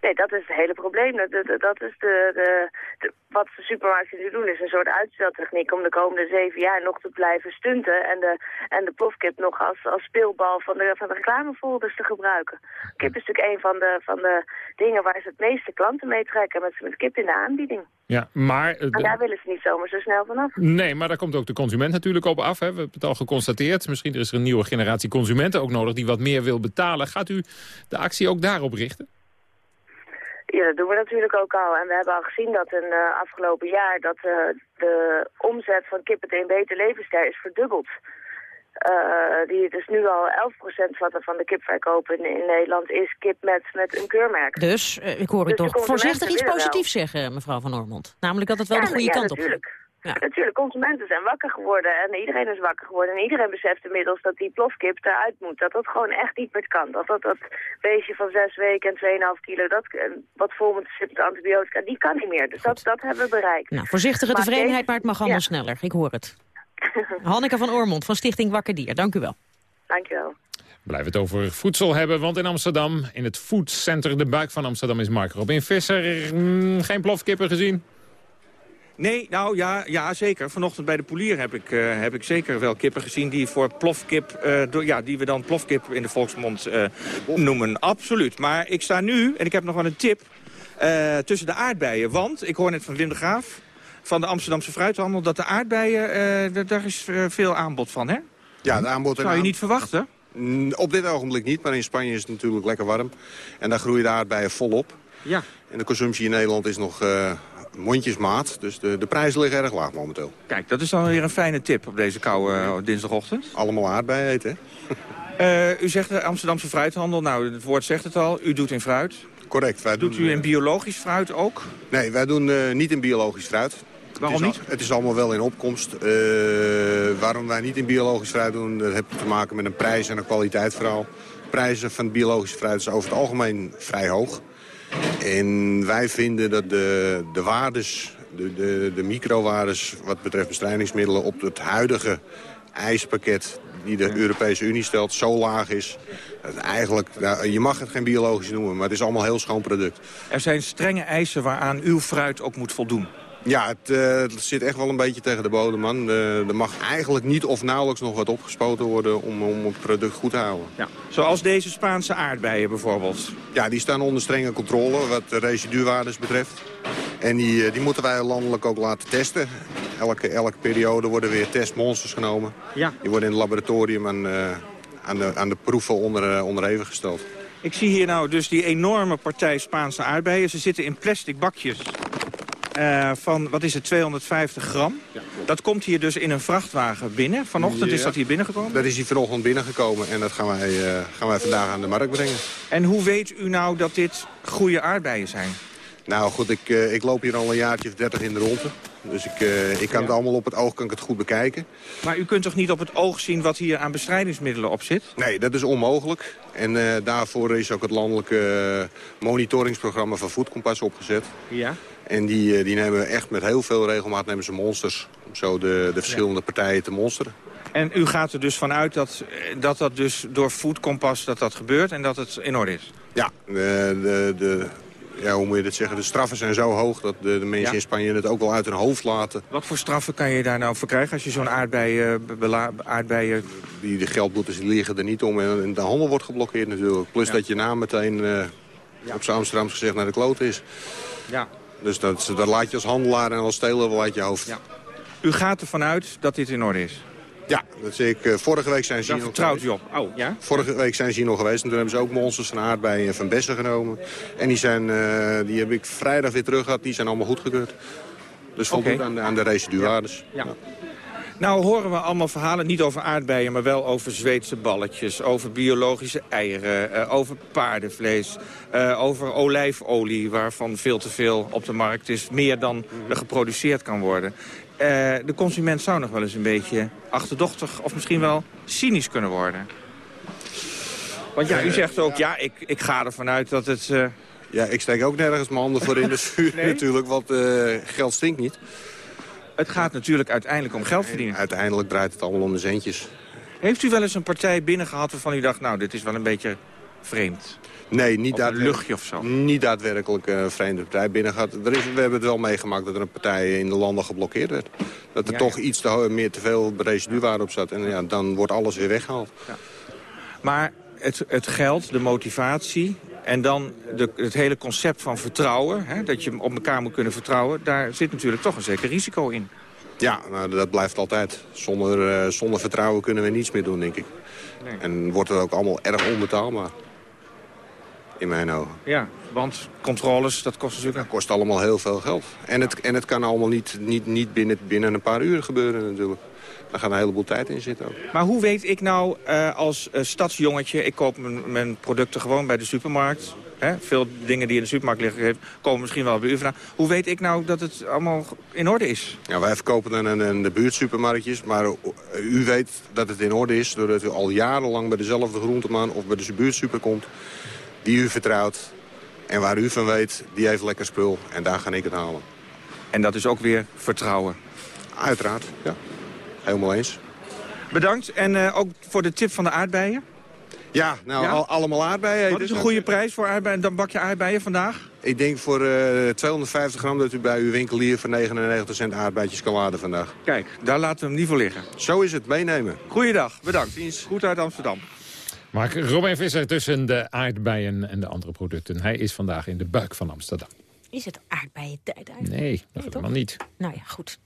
Nee, dat is het hele probleem. Dat, dat, is de, de, de, wat de supermarkten nu doen, is een soort uitsteltechniek om de komende zeven jaar nog te blijven stunten en de, en de plofkip nog als, als speelbal van de, van de reclamefolders te gebruiken. Kip is natuurlijk een van de, van de dingen waar ze het meeste klanten mee trekken met, met kip in de aanbieding. Ja, maar... En daar willen ze niet zomaar zo snel vanaf. Nee, maar daar komt ook de consument natuurlijk op af. Hè. We hebben het al geconstateerd. Misschien is er een nieuwe generatie consumenten ook nodig die wat meer wil betalen. Gaat u de actie ook daarop richten? Ja, dat doen we natuurlijk ook al. En we hebben al gezien dat in uh, afgelopen jaar dat uh, de omzet van kippen een beter levensstijl is verdubbeld. Uh, die dus nu al 11% van de, van de kipverkoop in, in Nederland is kip met, met een keurmerk. Dus ik hoor u dus toch voorzichtig iets positiefs zeggen, mevrouw Van Ormond. Namelijk dat het wel ja, de goede ja, kant op gaat. Ja. Natuurlijk, consumenten zijn wakker geworden en iedereen is wakker geworden. En iedereen beseft inmiddels dat die plofkip eruit moet. Dat dat gewoon echt niet meer kan. Dat dat, dat beestje van zes weken en 2,5 kilo, dat, wat vol met de antibiotica, die kan niet meer. Dus dat, dat hebben we bereikt. Nou, voorzichtige tevredenheid, maar het mag allemaal sneller. Ik hoor het. Hanneke van Ormond van Stichting Wakker Dier, dank u wel. Dank u wel. Blijf het over voedsel hebben, want in Amsterdam, in het foodcenter De Buik van Amsterdam, is Mark Robin Visser. Mm, geen plofkippen gezien? Nee, nou ja, ja, zeker. Vanochtend bij de polier heb ik, uh, heb ik zeker wel kippen gezien... die, voor plofkip, uh, door, ja, die we dan plofkip in de volksmond uh, noemen. Absoluut. Maar ik sta nu, en ik heb nog wel een tip, tussen de aardbeien. Want, ik hoor net van Wim de Graaf van de Amsterdamse fruithandel... dat de aardbeien, daar is veel aanbod van, hè? Ja, het aanbod... Zou je niet verwachten? Op dit ogenblik niet, maar in Spanje is het natuurlijk lekker warm. En daar groeien de aardbeien volop. Ja. En de consumptie in Nederland is nog mondjesmaat. Dus de, de prijzen liggen erg laag momenteel. Kijk, dat is dan weer een fijne tip op deze koude uh, dinsdagochtend. Allemaal aardbeien eten, uh, u zegt de Amsterdamse fruithandel. Nou, het woord zegt het al. U doet in fruit. Correct. Wij Doet doen, u in biologisch fruit ook? Nee, wij doen uh, niet in biologisch fruit. Waarom het niet? Het is allemaal wel in opkomst. waarom wij niet in biologisch fruit doen, dat heeft te maken met een prijs en een kwaliteitsverhaal. Prijzen van biologisch fruit is over het algemeen vrij hoog. En wij vinden dat de, de waardes, de, de, de microwaardes wat betreft bestrijdingsmiddelen... op het huidige ijspakket die de Europese Unie stelt zo laag is... Dat eigenlijk, nou, je mag het geen biologisch noemen, maar het is allemaal een heel schoon product. Er zijn strenge eisen waaraan uw fruit ook moet voldoen. Ja, het, uh, het, zit echt wel een beetje tegen de bodem, man. Uh, er mag eigenlijk niet of nauwelijks nog wat opgespoten worden om, om het product goed te houden. Ja. Zoals deze Spaanse aardbeien bijvoorbeeld? Ja, die staan onder strenge controle wat de residuwaardes betreft. En die, uh, die moeten wij landelijk ook laten testen. Elke, elke periode worden weer testmonsters genomen. Ja. Die worden in het laboratorium aan, aan, de, aan de proeven onder, onderhevig gesteld. Ik zie hier nou dus die enorme partij Spaanse aardbeien. Ze zitten in plastic bakjes. Uh, van, wat is het, 250 gram. Ja. Dat komt hier dus in een vrachtwagen binnen. Vanochtend ja. is dat hier binnengekomen? Dat is hier vanochtend binnengekomen en dat gaan wij, uh, gaan wij vandaag aan de markt brengen. En hoe weet u nou dat dit goede aardbeien zijn? Nou goed, ik, uh, ik loop hier al een jaartje of 30 in de ronde. Dus ik, uh, ik kan ja. het allemaal op het oog kan ik het goed bekijken. Maar u kunt toch niet op het oog zien wat hier aan bestrijdingsmiddelen op zit? Nee, dat is onmogelijk. En uh, daarvoor is ook het landelijke monitoringsprogramma van Voedkompas opgezet. Ja. En die, die nemen echt met heel veel regelmaat nemen ze monsters. Om zo de, de verschillende ja. partijen te monsteren. En u gaat er dus vanuit dat dat, dat dus door Foodkompas dat dat gebeurt en dat het in orde is? Ja, de, de, de ja, hoe moet je dat zeggen? De straffen zijn zo hoog dat de, de mensen ja. in Spanje het ook wel uit hun hoofd laten. Wat voor straffen kan je daar nou voor krijgen als je zo'n aardbeien, aardbeien... Die, de geldboetes die liggen er niet om en de handel wordt geblokkeerd natuurlijk. Plus ja. dat je naam meteen uh, op z'n Amsterdams gezegd naar de kloot is. Ja. Dus dat, dat laat je als handelaar en als steler wel uit je hoofd. Ja. U gaat ervan uit dat dit in orde is? Ja, dat zie ik. Uh, vorige week zijn ze hier nog vertrouwt u op? Oh, ja? Vorige week zijn ze hier nog geweest en toen hebben ze ook monsters van aardbeien en van bessen genomen. En die, zijn, uh, die heb ik vrijdag weer terug gehad, die zijn allemaal goedgekeurd. Dus voldoet okay. aan, de, aan de ja. Nou horen we allemaal verhalen, niet over aardbeien, maar wel over Zweedse balletjes, over biologische eieren, uh, over paardenvlees, uh, over olijfolie, waarvan veel te veel op de markt is, meer dan er geproduceerd kan worden. Uh, de consument zou nog wel eens een beetje achterdochtig of misschien wel cynisch kunnen worden. Want ja, u zegt ook, ja, ik, ik ga ervan uit dat het... Ja, ik steek ook nergens mijn handen voor in de vuur nee? natuurlijk, want geld stinkt niet. Het gaat natuurlijk uiteindelijk om geld verdienen. Uiteindelijk draait het allemaal om de centjes. Heeft u wel eens een partij binnengehad waarvan u dacht... nou, dit is wel een beetje vreemd? Nee, niet, een luchtje of zo. niet daadwerkelijk een uh, vreemde partij binnen gaat. Er is, we hebben het wel meegemaakt dat er een partij in de landen geblokkeerd werd. Dat er ja, toch ja. iets te, meer te veel residuwaarde op zat. En ja, dan wordt alles weer weggehaald. Ja. Maar het, het geld, de motivatie en dan de, het hele concept van vertrouwen... Hè, dat je op elkaar moet kunnen vertrouwen... daar zit natuurlijk toch een zeker risico in. Ja, nou, dat blijft altijd. Zonder, uh, zonder vertrouwen kunnen we niets meer doen, denk ik. Nee. En wordt het ook allemaal erg onbetaalbaar. in mijn ogen. Ja, want controles, dat kost natuurlijk... Dat kost allemaal heel veel geld. En het, en het kan allemaal niet, niet, niet binnen, binnen een paar uur gebeuren natuurlijk. Daar gaat een heleboel tijd in zitten ook. Maar hoe weet ik nou uh, als uh, stadsjongetje... ik koop mijn producten gewoon bij de supermarkt... Hè? Veel dingen die in de supermarkt liggen komen misschien wel bij u vandaan. Hoe weet ik nou dat het allemaal in orde is? Ja, wij verkopen dan in de buurtsupermarktjes. Maar u weet dat het in orde is doordat u al jarenlang bij dezelfde groenteman... of bij de buurtsuper komt die u vertrouwt. En waar u van weet, die heeft lekker spul. En daar ga ik het halen. En dat is ook weer vertrouwen? Uiteraard, ja. Helemaal eens. Bedankt. En uh, ook voor de tip van de aardbeien? Ja, nou, Al, allemaal aardbeien. Wat is een goede prijs voor aardbeien? Dan bak je aardbeien vandaag? Ik denk voor uh, 250 gram dat u bij uw winkelier voor 99 cent aardbeidjes kan laden vandaag. Kijk, daar laten we hem niet voor liggen. Zo is het, meenemen. Goeiedag, bedankt. Goed uit Amsterdam. Mark Robin Visser tussen de aardbeien en de andere producten. Hij is vandaag in de buik van Amsterdam. Is het aardbeientijd eigenlijk? Nee, dat nee, helemaal niet. Nou ja, goed.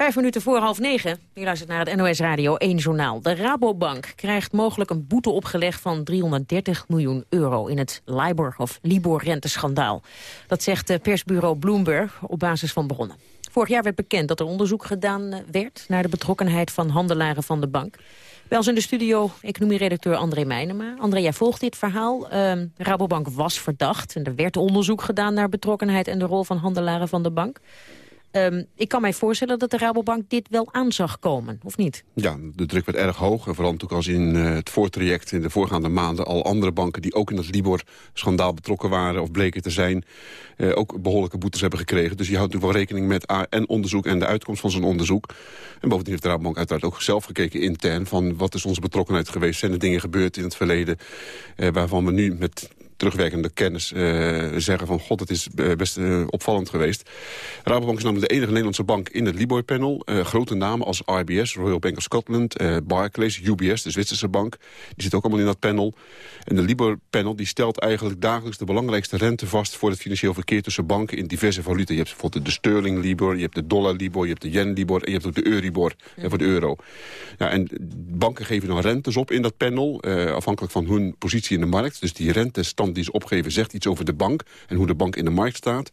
Vijf minuten voor half negen. U luistert naar het NOS Radio 1 Journaal. De Rabobank krijgt mogelijk een boete opgelegd van 330 miljoen euro... in het LIBOR- of Libor-renteschandaal. Dat zegt persbureau Bloomberg op basis van bronnen. Vorig jaar werd bekend dat er onderzoek gedaan eh, werd... naar de betrokkenheid van handelaren van de bank. Bij ons in de studio economieredacteur André Meijnema. André, jij volgt dit verhaal. Uh, Rabobank was verdacht en er werd onderzoek gedaan naar betrokkenheid... en de rol van handelaren van de bank. Um, ik kan mij voorstellen dat de Rabobank dit wel aan zag komen, of niet? Ja, de druk werd erg hoog. En vooral natuurlijk als in uh, het voortraject in de voorgaande maanden... al andere banken die ook in het Libor-schandaal betrokken waren... of bleken te zijn, uh, ook behoorlijke boetes hebben gekregen. Dus je houdt natuurlijk wel rekening met AN-onderzoek en de uitkomst van zo'n onderzoek. En bovendien heeft de Rabobank uiteraard ook zelf gekeken intern... van wat is onze betrokkenheid geweest? Zijn er dingen gebeurd in het verleden... Uh, waarvan we nu met terugwerkende kennis uh, zeggen van... god, het is eh, best uh, opvallend geweest. Rabobank is namelijk de enige Nederlandse bank in het Libor-panel. Grote namen als RBS, Royal Bank of Scotland, Barclays, UBS, de Zwitserse bank. Die zitten ook allemaal in dat panel. En de Libor-panel stelt eigenlijk dagelijks de belangrijkste rente vast... voor het financieel verkeer tussen banken in diverse valuta. Je hebt bijvoorbeeld de sterling-libor, je hebt de dollar-libor... je hebt de yen-libor en je hebt ook de euribor voor de euro. Ja, en banken geven dan rentes op in dat panel... afhankelijk van hun positie in de markt. Dus die die ze opgeven zegt iets over de bank... en hoe de bank in de markt staat.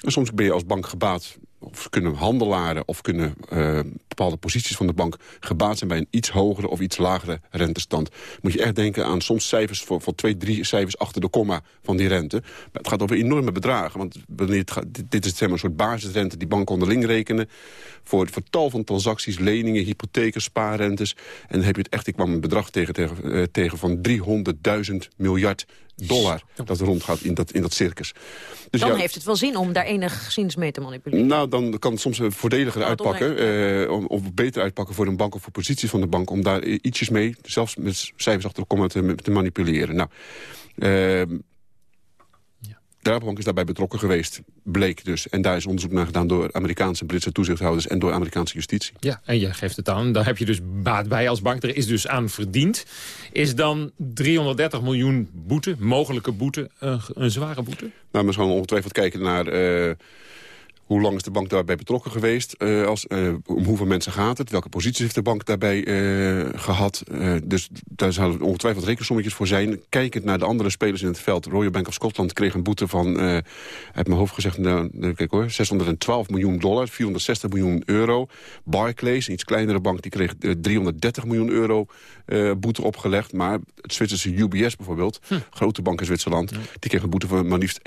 En soms ben je als bank gebaat of kunnen handelaren of kunnen uh, bepaalde posities van de bank gebaat zijn bij een iets hogere of iets lagere rentestand. Moet je echt denken aan soms cijfers voor, voor twee, drie cijfers achter de komma van die rente. Het gaat over enorme bedragen, want het gaat, dit is zeg maar, een soort basisrente die banken onderling rekenen voor, voor tal van transacties, leningen, hypotheken, spaarrentes. En dan heb je het echt, ik kwam een bedrag tegen, tegen, uh, tegen van 300.000 miljard dollar dat rondgaat in dat, in dat circus. Dus dan ja, heeft het wel zin om daar enigszins mee te manipuleren. Nou, dan kan het soms voordeliger uitpakken. Uh, of beter uitpakken voor een bank of voor posities van de bank... om daar ietsjes mee, zelfs met cijfers achter de komma, te, te manipuleren. Nou, uh, de Rabobank is daarbij betrokken geweest, bleek dus. En daar is onderzoek naar gedaan door Amerikaanse en Britse toezichthouders... en door Amerikaanse justitie. Ja, en je geeft het aan. Daar heb je dus baat bij als bank. Er is dus aan verdiend. Is dan 330 miljoen boete, mogelijke boete, een, een zware boete? Nou, we gaan ongetwijfeld kijken naar... Uh, hoe lang is de bank daarbij betrokken geweest? Uh, als, uh, om hoeveel mensen gaat het? Welke posities heeft de bank daarbij uh, gehad? dus daar zouden ongetwijfeld rekensommetjes voor zijn. Kijkend naar de andere spelers in het veld. Royal Bank of Scotland kreeg een boete van, uit mijn hoofd gezegd, nou, kijk hoor, 612 miljoen dollar, 460 miljoen euro. Barclays, een iets kleinere bank, die kreeg 330 miljoen euro boete opgelegd. Maar het Zwitserse UBS bijvoorbeeld, hm. grote bank in Zwitserland, die kreeg een boete van maar liefst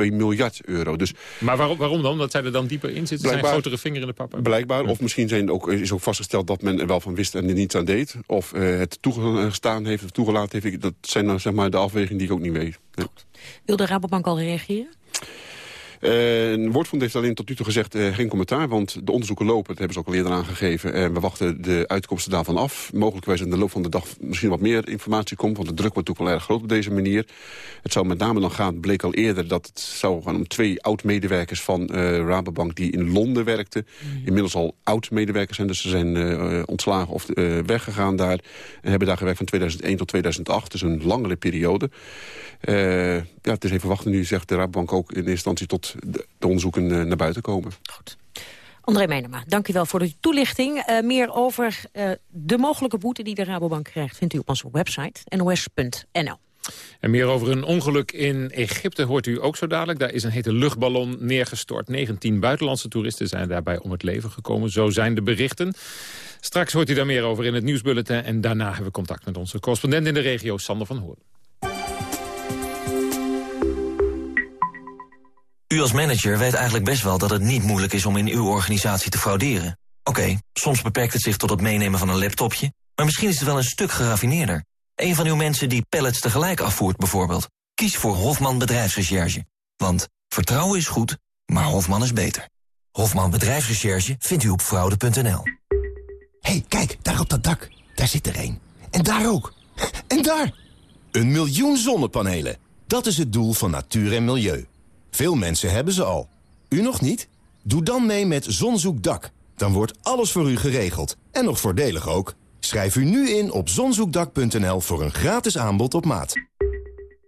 1,2 miljard euro. Dus, maar waarom, waarom dan? Dat zij er dan dieper in zit? Zijn grotere vinger in de pap? Blijkbaar. Of misschien zijn ook, is ook vastgesteld dat men er wel van wist en er niets aan deed. Of uh, het toegestaan heeft of toegelaten heeft. Dat zijn dan zeg maar de afwegingen die ik ook niet weet. Ja. Wil de Rabobank al reageren? Uh, een woordvoerder heeft alleen tot nu toe gezegd uh, geen commentaar, want de onderzoeken lopen, dat hebben ze ook al eerder aangegeven. En we wachten de uitkomsten daarvan af. Mogelijkwijs in de loop van de dag misschien wat meer informatie komt, want de druk wordt natuurlijk wel erg groot op deze manier. Het zou met name dan gaan, bleek al eerder, dat het zou gaan om twee oud-medewerkers van uh, Rabobank die in Londen werkten. Mm. Inmiddels al oud-medewerkers zijn, dus ze zijn uh, ontslagen of weggegaan daar. En hebben daar gewerkt van 2001 tot 2008, dus een langere periode. Ja, het is even wachten. Nu zegt de Rabobank ook in eerste instantie tot de, de onderzoeken uh, naar buiten komen. Goed. André Meinema, dank u wel voor de toelichting. Uh, meer over de mogelijke boete die de Rabobank krijgt... vindt u op onze website nos.nl. En meer over een ongeluk in Egypte hoort u ook zo dadelijk. Daar is een hete luchtballon neergestort. 19 buitenlandse toeristen zijn daarbij om het leven gekomen. Zo zijn de berichten. Straks hoort u daar meer over in het nieuwsbulletin. En daarna hebben we contact met onze correspondent in de regio, Sander van Hoorn. U als manager weet eigenlijk best wel dat het niet moeilijk is om in uw organisatie te frauderen. Oké, soms beperkt het zich tot het meenemen van een laptopje, maar misschien is het wel een stuk geraffineerder. Een van uw mensen die pallets tegelijk afvoert bijvoorbeeld. Kies voor Hofman Bedrijfsrecherche. Want vertrouwen is goed, maar Hofman is beter. Hofman Bedrijfsrecherche vindt u op fraude.nl. hey, kijk, daar op dat dak. Daar zit er een. En daar ook. En daar! Een miljoen zonnepanelen. Dat is het doel van natuur en milieu. Veel mensen hebben ze al. U nog niet? Doe dan mee met Zonzoekdak. Dan wordt alles voor u geregeld. En nog voordelig ook. Schrijf u nu in op zonzoekdak.nl voor een gratis aanbod op maat.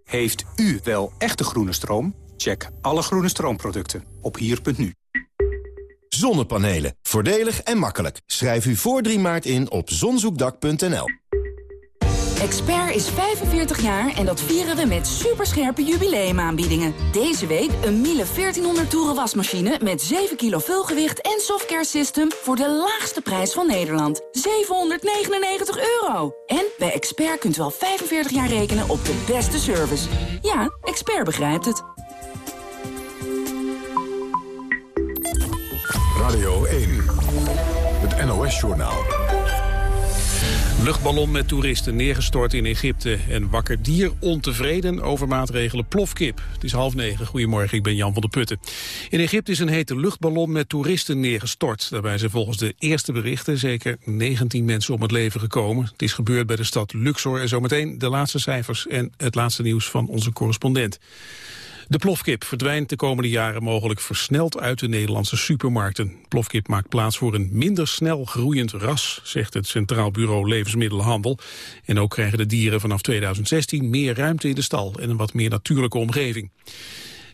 Heeft u wel echte groene stroom? Check alle groene stroomproducten op hier.nu. Zonnepanelen. Voordelig en makkelijk. Schrijf u voor 3 maart in op zonzoekdak.nl. Expert is 45 jaar en dat vieren we met superscherpe jubileumaanbiedingen. Deze week een Miele 1400 toeren wasmachine met 7 kilo vulgewicht en softcare system voor de laagste prijs van Nederland. 799 euro. En bij Expert kunt u al 45 jaar rekenen op de beste service. Ja, Expert begrijpt het. Radio 1, het NOS-journaal. Luchtballon met toeristen neergestort in Egypte. En wakker dier ontevreden over maatregelen plofkip. Het is half negen. Goedemorgen, ik ben Jan van der Putten. In Egypte is een hete luchtballon met toeristen neergestort. Daarbij zijn volgens de eerste berichten zeker 19 mensen om het leven gekomen. Het is gebeurd bij de stad Luxor. En zometeen de laatste cijfers en het laatste nieuws van onze correspondent. De plofkip verdwijnt de komende jaren mogelijk versneld uit de Nederlandse supermarkten. Plofkip maakt plaats voor een minder snel groeiend ras, zegt het Centraal Bureau Levensmiddelenhandel. En ook krijgen de dieren vanaf 2016 meer ruimte in de stal en een wat meer natuurlijke omgeving.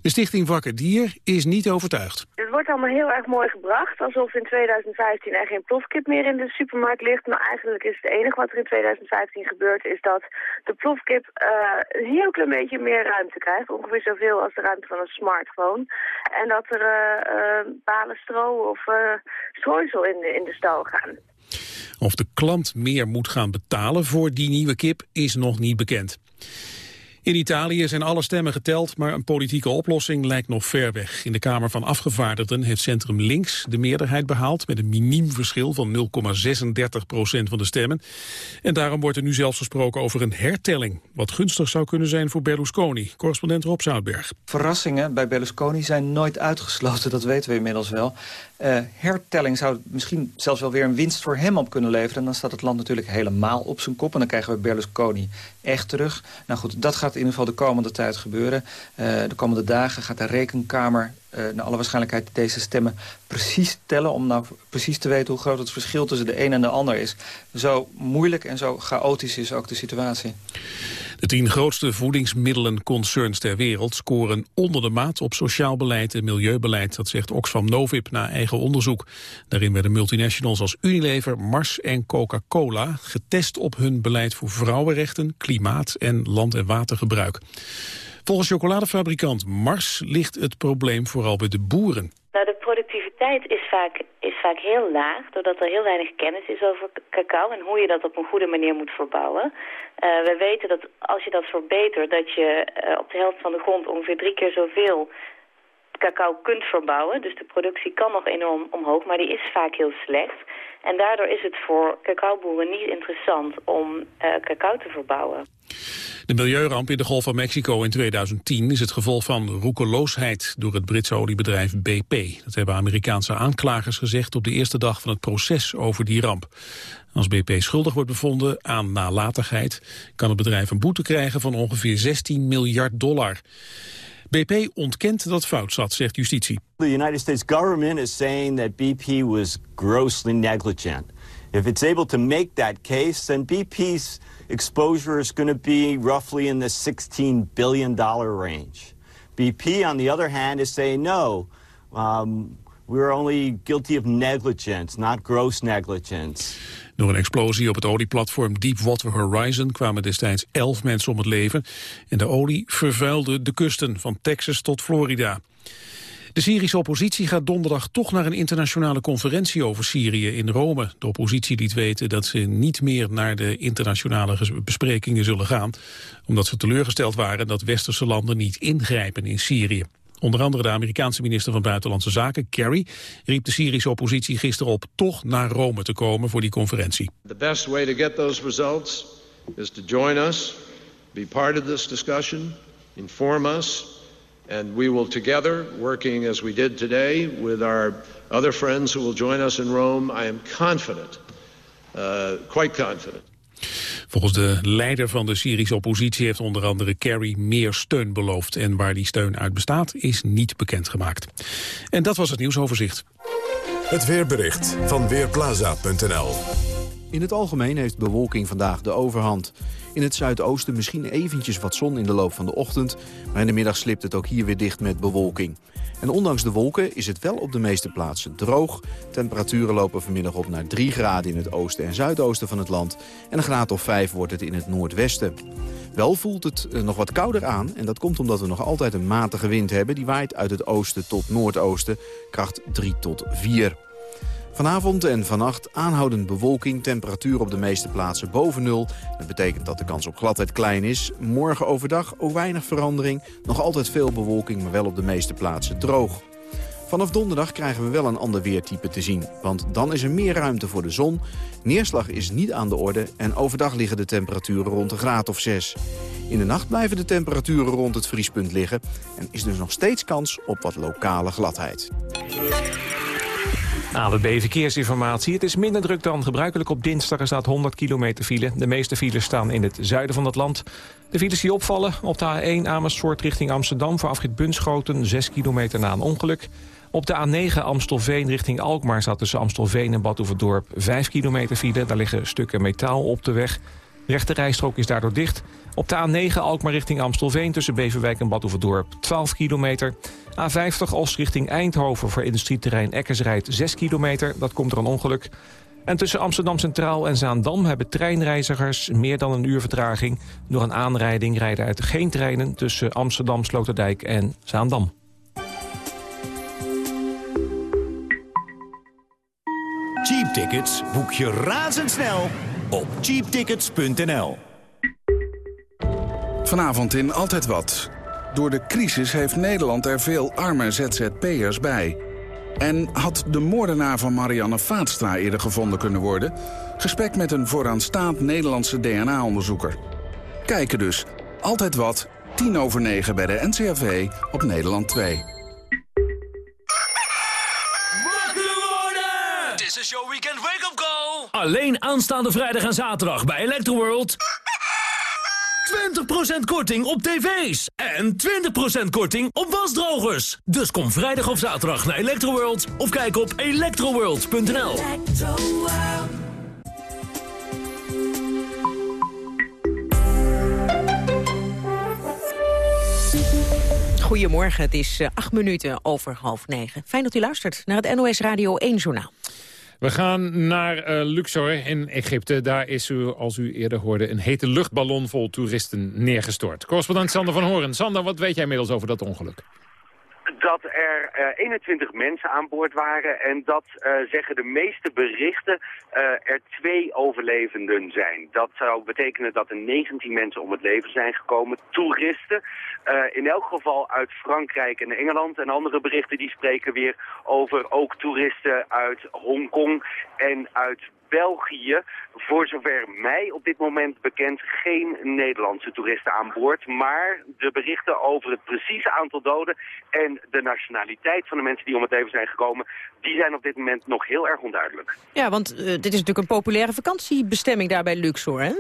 De stichting Wakker Dier is niet overtuigd. Het wordt allemaal heel erg mooi gebracht, alsof in 2015 er geen plofkip meer in de supermarkt ligt. Maar eigenlijk is het enige wat er in 2015 gebeurt, is dat de plofkip uh, een heel klein beetje meer ruimte krijgt. Ongeveer zoveel als de ruimte van een smartphone. En dat er uh, uh, balen stro of strooisel in de, in de stal gaan. Of de klant meer moet gaan betalen voor die nieuwe kip is nog niet bekend. In Italië zijn alle stemmen geteld, maar een politieke oplossing lijkt nog ver weg. In de Kamer van Afgevaardigden heeft Centrum Links de meerderheid behaald... met een miniem verschil van 0,36 procent van de stemmen. En daarom wordt er nu zelfs gesproken over een hertelling... wat gunstig zou kunnen zijn voor Berlusconi. Correspondent Rob Zoutberg. Verrassingen bij Berlusconi zijn nooit uitgesloten, dat weten we inmiddels wel. Uh, hertelling zou misschien zelfs wel weer een winst voor hem op kunnen leveren. En dan staat het land natuurlijk helemaal op zijn kop. En dan krijgen we Berlusconi echt terug. Nou goed, dat gaat in ieder geval de komende tijd gebeuren. Uh, de komende dagen gaat de rekenkamer naar alle waarschijnlijkheid deze stemmen precies tellen... om nou precies te weten hoe groot het verschil tussen de een en de ander is. Zo moeilijk en zo chaotisch is ook de situatie. De tien grootste voedingsmiddelenconcerns ter wereld scoren onder de maat op sociaal beleid en milieubeleid. Dat zegt Oxfam Novib na eigen onderzoek. Daarin werden multinationals als Unilever, Mars en Coca-Cola getest op hun beleid voor vrouwenrechten, klimaat en land- en watergebruik. Volgens chocoladefabrikant Mars ligt het probleem vooral bij de boeren. Nou, de productiviteit is vaak, is vaak heel laag, doordat er heel weinig kennis is over cacao en hoe je dat op een goede manier moet verbouwen. Uh, we weten dat als je dat verbetert, dat je uh, op de helft van de grond ongeveer drie keer zoveel cacao kunt verbouwen. Dus de productie kan nog enorm omhoog, maar die is vaak heel slecht. En daardoor is het voor cacaoboeren niet interessant om uh, cacao te verbouwen. De milieuramp in de Golf van Mexico in 2010 is het gevolg van roekeloosheid door het Britse oliebedrijf BP. Dat hebben Amerikaanse aanklagers gezegd op de eerste dag van het proces over die ramp. Als BP schuldig wordt bevonden aan nalatigheid, kan het bedrijf een boete krijgen van ongeveer 16 miljard dollar. BP ontkent dat fout zat, zegt justitie. The United States government is saying that BP was grossly negligent. If it's able to make that case, then BP's exposure is going to be roughly in the 16 billion dollar range. BP, on the other hand, is saying no. Um, We were only guilty of negligence, not gross negligence. Door een explosie op het olieplatform Deepwater Horizon kwamen destijds elf mensen om het leven. En de olie vervuilde de kusten van Texas tot Florida. De Syrische oppositie gaat donderdag toch naar een internationale conferentie over Syrië in Rome. De oppositie liet weten dat ze niet meer naar de internationale besprekingen zullen gaan, omdat ze teleurgesteld waren dat westerse landen niet ingrijpen in Syrië. Onder andere de Amerikaanse minister van Buitenlandse Zaken, Kerry, riep de Syrische oppositie gisteren op toch naar Rome te komen voor die conferentie. The best way to get those results is to join us, be part of this discussion, inform us, and we will together, working as we did today with our other friends who will join us in Rome, I am confident, uh, quite confident. Volgens de leider van de Syrische oppositie heeft onder andere Kerry meer steun beloofd. En waar die steun uit bestaat is niet bekendgemaakt. En dat was het nieuwsoverzicht. Het weerbericht van Weerplaza.nl In het algemeen heeft bewolking vandaag de overhand. In het zuidoosten misschien eventjes wat zon in de loop van de ochtend... maar in de middag slipt het ook hier weer dicht met bewolking. En ondanks de wolken is het wel op de meeste plaatsen droog. Temperaturen lopen vanmiddag op naar 3 graden in het oosten en zuidoosten van het land. En een graad of 5 wordt het in het noordwesten. Wel voelt het eh, nog wat kouder aan en dat komt omdat we nog altijd een matige wind hebben. Die waait uit het oosten tot noordoosten, kracht 3 tot 4. Vanavond en vannacht aanhoudend bewolking, temperatuur op de meeste plaatsen boven nul. Dat betekent dat de kans op gladheid klein is. Morgen overdag ook weinig verandering. Nog altijd veel bewolking, maar wel op de meeste plaatsen droog. Vanaf donderdag krijgen we wel een ander weertype te zien. Want dan is er meer ruimte voor de zon. Neerslag is niet aan de orde en overdag liggen de temperaturen rond een graad of 6. In de nacht blijven de temperaturen rond het vriespunt liggen... en is dus nog steeds kans op wat lokale gladheid. AWB Verkeersinformatie. Het is minder druk dan gebruikelijk op dinsdag. Er staat 100 kilometer file. De meeste files staan in het zuiden van het land. De files die opvallen op de A1 Amersfoort richting Amsterdam... voor afrit Bunschoten, 6 kilometer na een ongeluk. Op de A9 Amstelveen richting Alkmaar staat tussen Amstelveen en Badhoevedorp 5 kilometer file. Daar liggen stukken metaal op de weg. De rechte rijstrook is daardoor dicht. Op de A9 Alkmaar richting Amstelveen tussen Beverwijk en Badhoevedorp 12 kilometer. A50 Oost richting Eindhoven voor industrieterrein Eckersrijd 6 kilometer. Dat komt er een ongeluk. En tussen Amsterdam Centraal en Zaandam hebben treinreizigers meer dan een uur vertraging. Door een aanrijding rijden uit geen treinen tussen Amsterdam, Sloterdijk en Zaandam. Cheap tickets boek je razendsnel op cheaptickets.nl. Vanavond in Altijd Wat. Door de crisis heeft Nederland er veel arme ZZP'ers bij. En had de moordenaar van Marianne Vaatstra eerder gevonden kunnen worden? Gesprek met een vooraanstaand Nederlandse DNA-onderzoeker. Kijken dus. Altijd wat. 10 over 9 bij de NCRV op Nederland 2. Dit is jouw weekend wake-up call. Alleen aanstaande vrijdag en zaterdag bij Electroworld. 20% korting op tv's. En 20% korting op wasdrogers. Dus kom vrijdag of zaterdag naar Electroworld. Of kijk op electroworld.nl. Goedemorgen, het is eh, acht minuten over half negen. Fijn dat u luistert naar het NOS Radio 1-journaal. We gaan naar uh, Luxor in Egypte. Daar is u, als u eerder hoorde, een hete luchtballon vol toeristen neergestort. Correspondent Sander van Horen. Sander, wat weet jij inmiddels over dat ongeluk? Dat er uh, 21 mensen aan boord waren en dat uh, zeggen de meeste berichten uh, er twee overlevenden zijn. Dat zou betekenen dat er 19 mensen om het leven zijn gekomen, toeristen. in elk geval uit Frankrijk en Engeland. En andere berichten die spreken weer over ook toeristen uit Hongkong en uit België, voor zover mij op dit moment bekend, geen Nederlandse toeristen aan boord. Maar de berichten over het precieze aantal doden en de nationaliteit van de mensen die om het leven zijn gekomen, die zijn op dit moment nog heel erg onduidelijk. Ja, want uh, dit is natuurlijk een populaire vakantiebestemming daar bij Luxor, hè?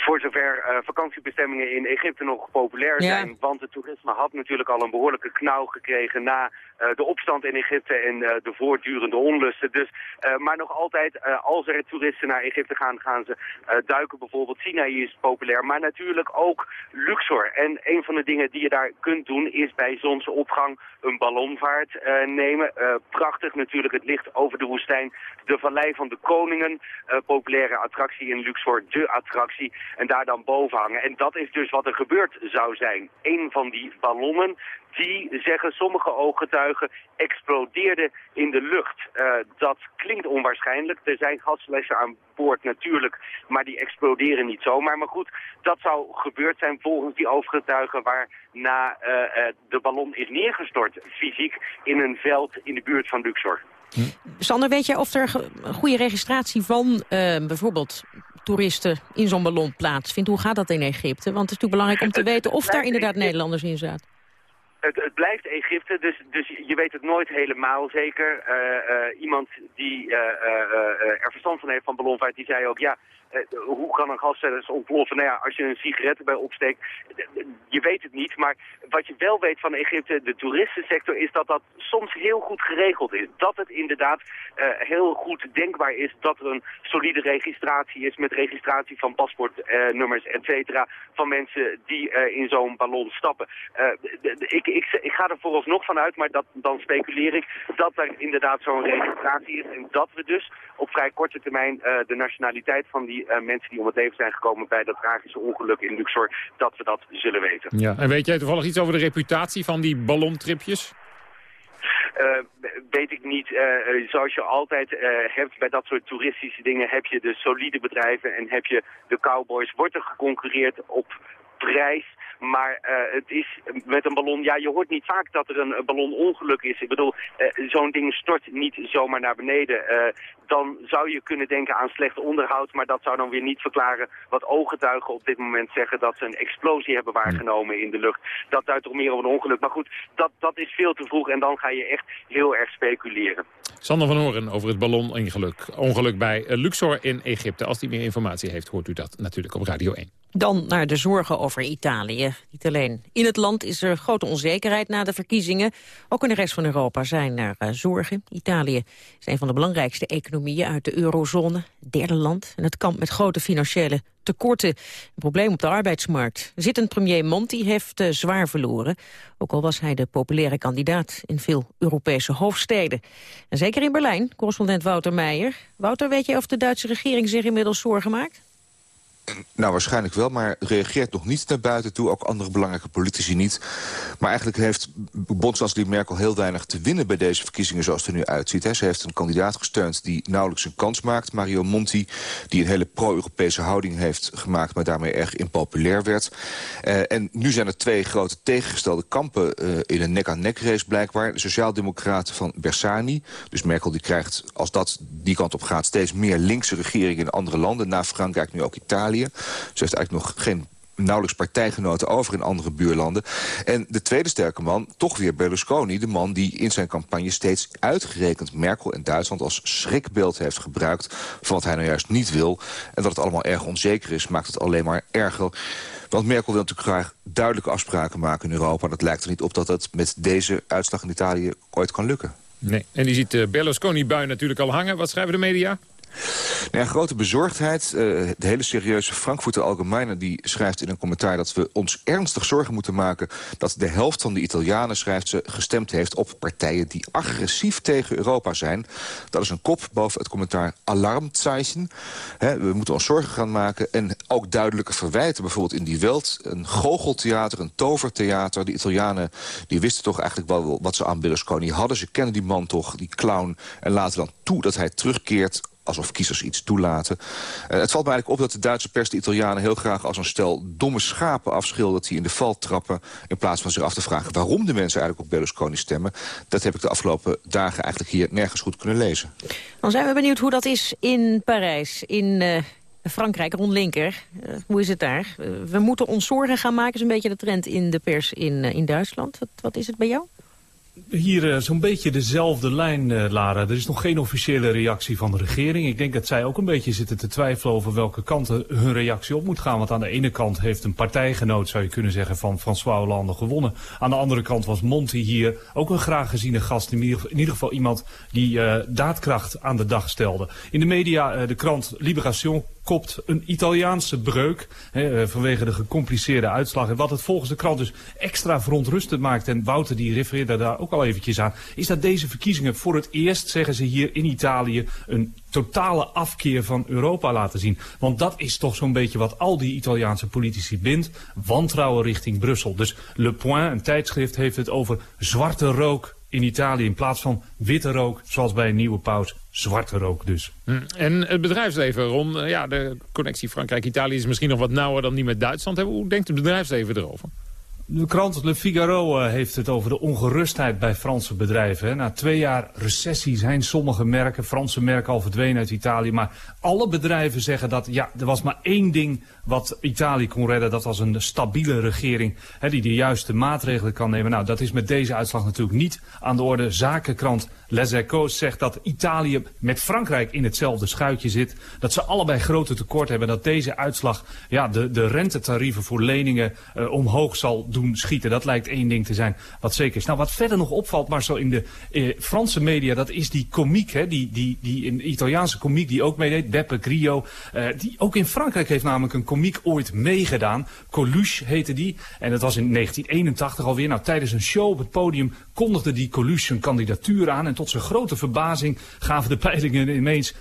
Voor zover uh, vakantiebestemmingen in Egypte nog populair zijn. Want het toerisme had natuurlijk al een behoorlijke knauw gekregen na uh, de opstand in Egypte en uh, de voortdurende onlusten. Dus, maar nog altijd, als er toeristen naar Egypte gaan, gaan ze duiken. Bijvoorbeeld Sinaï is populair, maar natuurlijk ook Luxor. En een van de dingen die je daar kunt doen is bij zonsopgang een ballonvaart nemen. prachtig natuurlijk, het ligt over de woestijn. De Vallei van de Koningen, populaire attractie in Luxor, de attractie en daar dan boven hangen. En dat is dus wat er gebeurd zou zijn. Een van die ballonnen, die zeggen sommige ooggetuigen, explodeerde in de lucht. Uh, dat klinkt onwaarschijnlijk. Er zijn gasflessen aan boord natuurlijk, maar die exploderen niet zomaar. Maar goed, dat zou gebeurd zijn volgens die ooggetuigen waarna uh, uh, de ballon is neergestort fysiek in een veld in de buurt van Luxor. Sander, weet je of er een goede registratie van bijvoorbeeld toeristen in zo'n ballon plaatsvindt. Hoe gaat dat in Egypte? Want het is natuurlijk belangrijk om te weten of daar inderdaad Nederlanders in zaten. Het, het, blijft Egypte, dus, dus je weet het nooit helemaal zeker. Uh, uh, iemand die uh, er verstand van heeft van ballonvaart, die zei ook... ja, eh, hoe kan een gascellus ontploffen? Nou ja, als je een sigaret erbij opsteekt, je weet het niet. Maar wat je wel weet van Egypte, de toeristensector, is dat dat soms heel goed geregeld is. Dat het inderdaad uh, heel goed denkbaar is dat er een solide registratie is met registratie van paspoortnummers, uh, et cetera, van mensen die in zo'n ballon stappen. ik, ik, ik ga er vooralsnog van uit, maar dat, dan speculeer ik dat er inderdaad zo'n registratie is en dat we dus op vrij korte termijn de nationaliteit van die mensen die om het leven zijn gekomen bij dat tragische ongeluk in Luxor, dat we dat zullen weten. Ja, en weet jij toevallig iets over de reputatie van die ballontripjes? Uh, weet ik niet. Uh, zoals je altijd uh, hebt bij dat soort toeristische dingen... heb je de solide bedrijven en heb je de cowboys. Wordt er geconcurreerd op prijs maar uh, het is met een ballon, ja, je hoort niet vaak dat er een, ballonongeluk is. Ik bedoel, uh, zo'n ding stort niet zomaar naar beneden. Uh, dan zou je kunnen denken aan slecht onderhoud, maar dat zou dan weer niet verklaren wat ooggetuigen op dit moment zeggen dat ze een explosie hebben waargenomen in de lucht. Dat duidt toch meer op een ongeluk. Maar goed, dat, dat is veel te vroeg en dan ga je echt heel erg speculeren. Sander van Horen over het ballonongeluk ongeluk bij Luxor in Egypte. Als hij meer informatie heeft, hoort u dat natuurlijk op Radio 1. Dan naar de zorgen over Italië. Niet alleen in het land is er grote onzekerheid na de verkiezingen. Ook in de rest van Europa zijn er uh, zorgen. Italië is een van de belangrijkste economieën uit de eurozone. Derde land. En het kampt met grote financiële tekorten. Een probleem op de arbeidsmarkt. Zittend premier Monti heeft uh, zwaar verloren. Ook al was hij de populaire kandidaat in veel Europese hoofdsteden. En zeker in Berlijn, correspondent Wouter Meijer. Wouter, weet je of de Duitse regering zich inmiddels zorgen maakt? Nou, waarschijnlijk wel, maar reageert nog niet naar buiten toe. Ook andere belangrijke politici niet. Maar eigenlijk heeft bondskanselier Merkel heel weinig te winnen... bij deze verkiezingen zoals het er nu uitziet. Ze heeft een kandidaat gesteund die nauwelijks een kans maakt. Mario Monti, die een hele pro-Europese houding heeft gemaakt... maar daarmee erg impopulair werd. Uh, en nu zijn er twee grote tegengestelde kampen... Uh, in een nek-aan-nek race blijkbaar. De sociaaldemocraten van Bersani. Dus Merkel die krijgt, als dat die kant op gaat... steeds meer linkse regeringen in andere landen. Na Frankrijk nu ook Italië. Ze heeft eigenlijk nog geen nauwelijks partijgenoten over in andere buurlanden. En de tweede sterke man, toch weer Berlusconi... de man die in zijn campagne steeds uitgerekend Merkel en Duitsland... als schrikbeeld heeft gebruikt van wat hij nou juist niet wil. En dat het allemaal erg onzeker is, maakt het alleen maar erger. Want Merkel wil natuurlijk graag duidelijke afspraken maken in Europa. Dat lijkt er niet op dat het met deze uitslag in Italië ooit kan lukken. Nee, en die ziet uh, Berlusconi-bui natuurlijk al hangen. Wat schrijven de media? Nou grote bezorgdheid. De hele serieuze Frankfurter Allgemeine die schrijft in een commentaar... dat we ons ernstig zorgen moeten maken... dat de helft van de Italianen, schrijft ze, gestemd heeft... op partijen die agressief tegen Europa zijn. Dat is een kop boven het commentaar alarmzeichen. He, we moeten ons zorgen gaan maken en ook duidelijke verwijten. Bijvoorbeeld in die Welt, een goocheltheater, een tovertheater. De Italianen die wisten toch eigenlijk wel wat ze aan Berlusconi hadden. Ze kennen die man toch, die clown. En laten dan toe dat hij terugkeert alsof kiezers iets toelaten. Uh, het valt me eigenlijk op dat de Duitse pers de Italianen heel graag als een stel domme schapen afschildert die in de val trappen. In plaats van zich af te vragen waarom de mensen eigenlijk op Berlusconi stemmen. Dat heb ik de afgelopen dagen eigenlijk hier nergens goed kunnen lezen. Dan zijn we benieuwd hoe dat is in Parijs, in uh, Frankrijk, rond Linker. Uh, hoe is het daar? we moeten ons zorgen gaan maken, is een beetje de trend in de pers in, in Duitsland. Wat, wat is het bij jou? Hier uh, zo'n beetje dezelfde lijn, uh, Lara. Er is nog geen officiële reactie van de regering. Ik denk dat zij ook een beetje zitten te twijfelen over welke kant hun reactie op moet gaan. Want aan de ene kant heeft een partijgenoot, zou je kunnen zeggen, van François Hollande gewonnen. Aan de andere kant was Monti hier ook een graag geziene gast. In ieder, geval iemand die daadkracht aan de dag stelde. In de media, de krant Libération kopt een Italiaanse breuk hè, vanwege de gecompliceerde uitslag. En wat het volgens de krant dus extra verontrustend maakt, en Wouter die refereerde daar ook al eventjes aan, is dat deze verkiezingen voor het eerst, zeggen ze hier in Italië, een totale afkeer van Europa laten zien. Want dat is toch zo'n beetje wat al die Italiaanse politici bindt. Wantrouwen richting Brussel. Dus Le Point, een tijdschrift, heeft het over zwarte rook in Italië in plaats van witte rook, zoals bij een nieuwe paus, zwarte rook dus. En het bedrijfsleven, Ron, ja, de connectie Frankrijk-Italië is misschien nog wat nauwer dan die met Duitsland. Hoe denkt het bedrijfsleven erover? De krant Le Figaro uh, heeft het over de ongerustheid bij Franse bedrijven. Na twee jaar recessie zijn sommige merken, Franse merken al verdwenen uit Italië. Maar alle bedrijven zeggen dat ja, er was maar één ding wat Italië kon redden. Dat was een stabiele regering hè, die de juiste maatregelen kan nemen. Nou, dat is met deze uitslag natuurlijk niet aan de orde. Zakenkrant Les Echos zegt dat Italië met Frankrijk in hetzelfde schuitje zit. Dat ze allebei grote tekort hebben. Dat deze uitslag ja, de, de rentetarieven voor leningen uh, omhoog zal doen schieten. Dat lijkt één ding te zijn wat zeker is. Nou, wat verder nog opvalt, maar zo in de eh, Franse media, dat is die komiek, hè, die, die, die een Italiaanse komiek die ook meedeed, Beppe Grillo. Uh, die ook in Frankrijk heeft namelijk een komiek ooit meegedaan. Coluche heette die. En dat was in 1981 alweer. Nou, tijdens een show op het podium kondigde die Coluche zijn kandidatuur aan. En tot zijn grote verbazing gaven de peilingen ineens 15%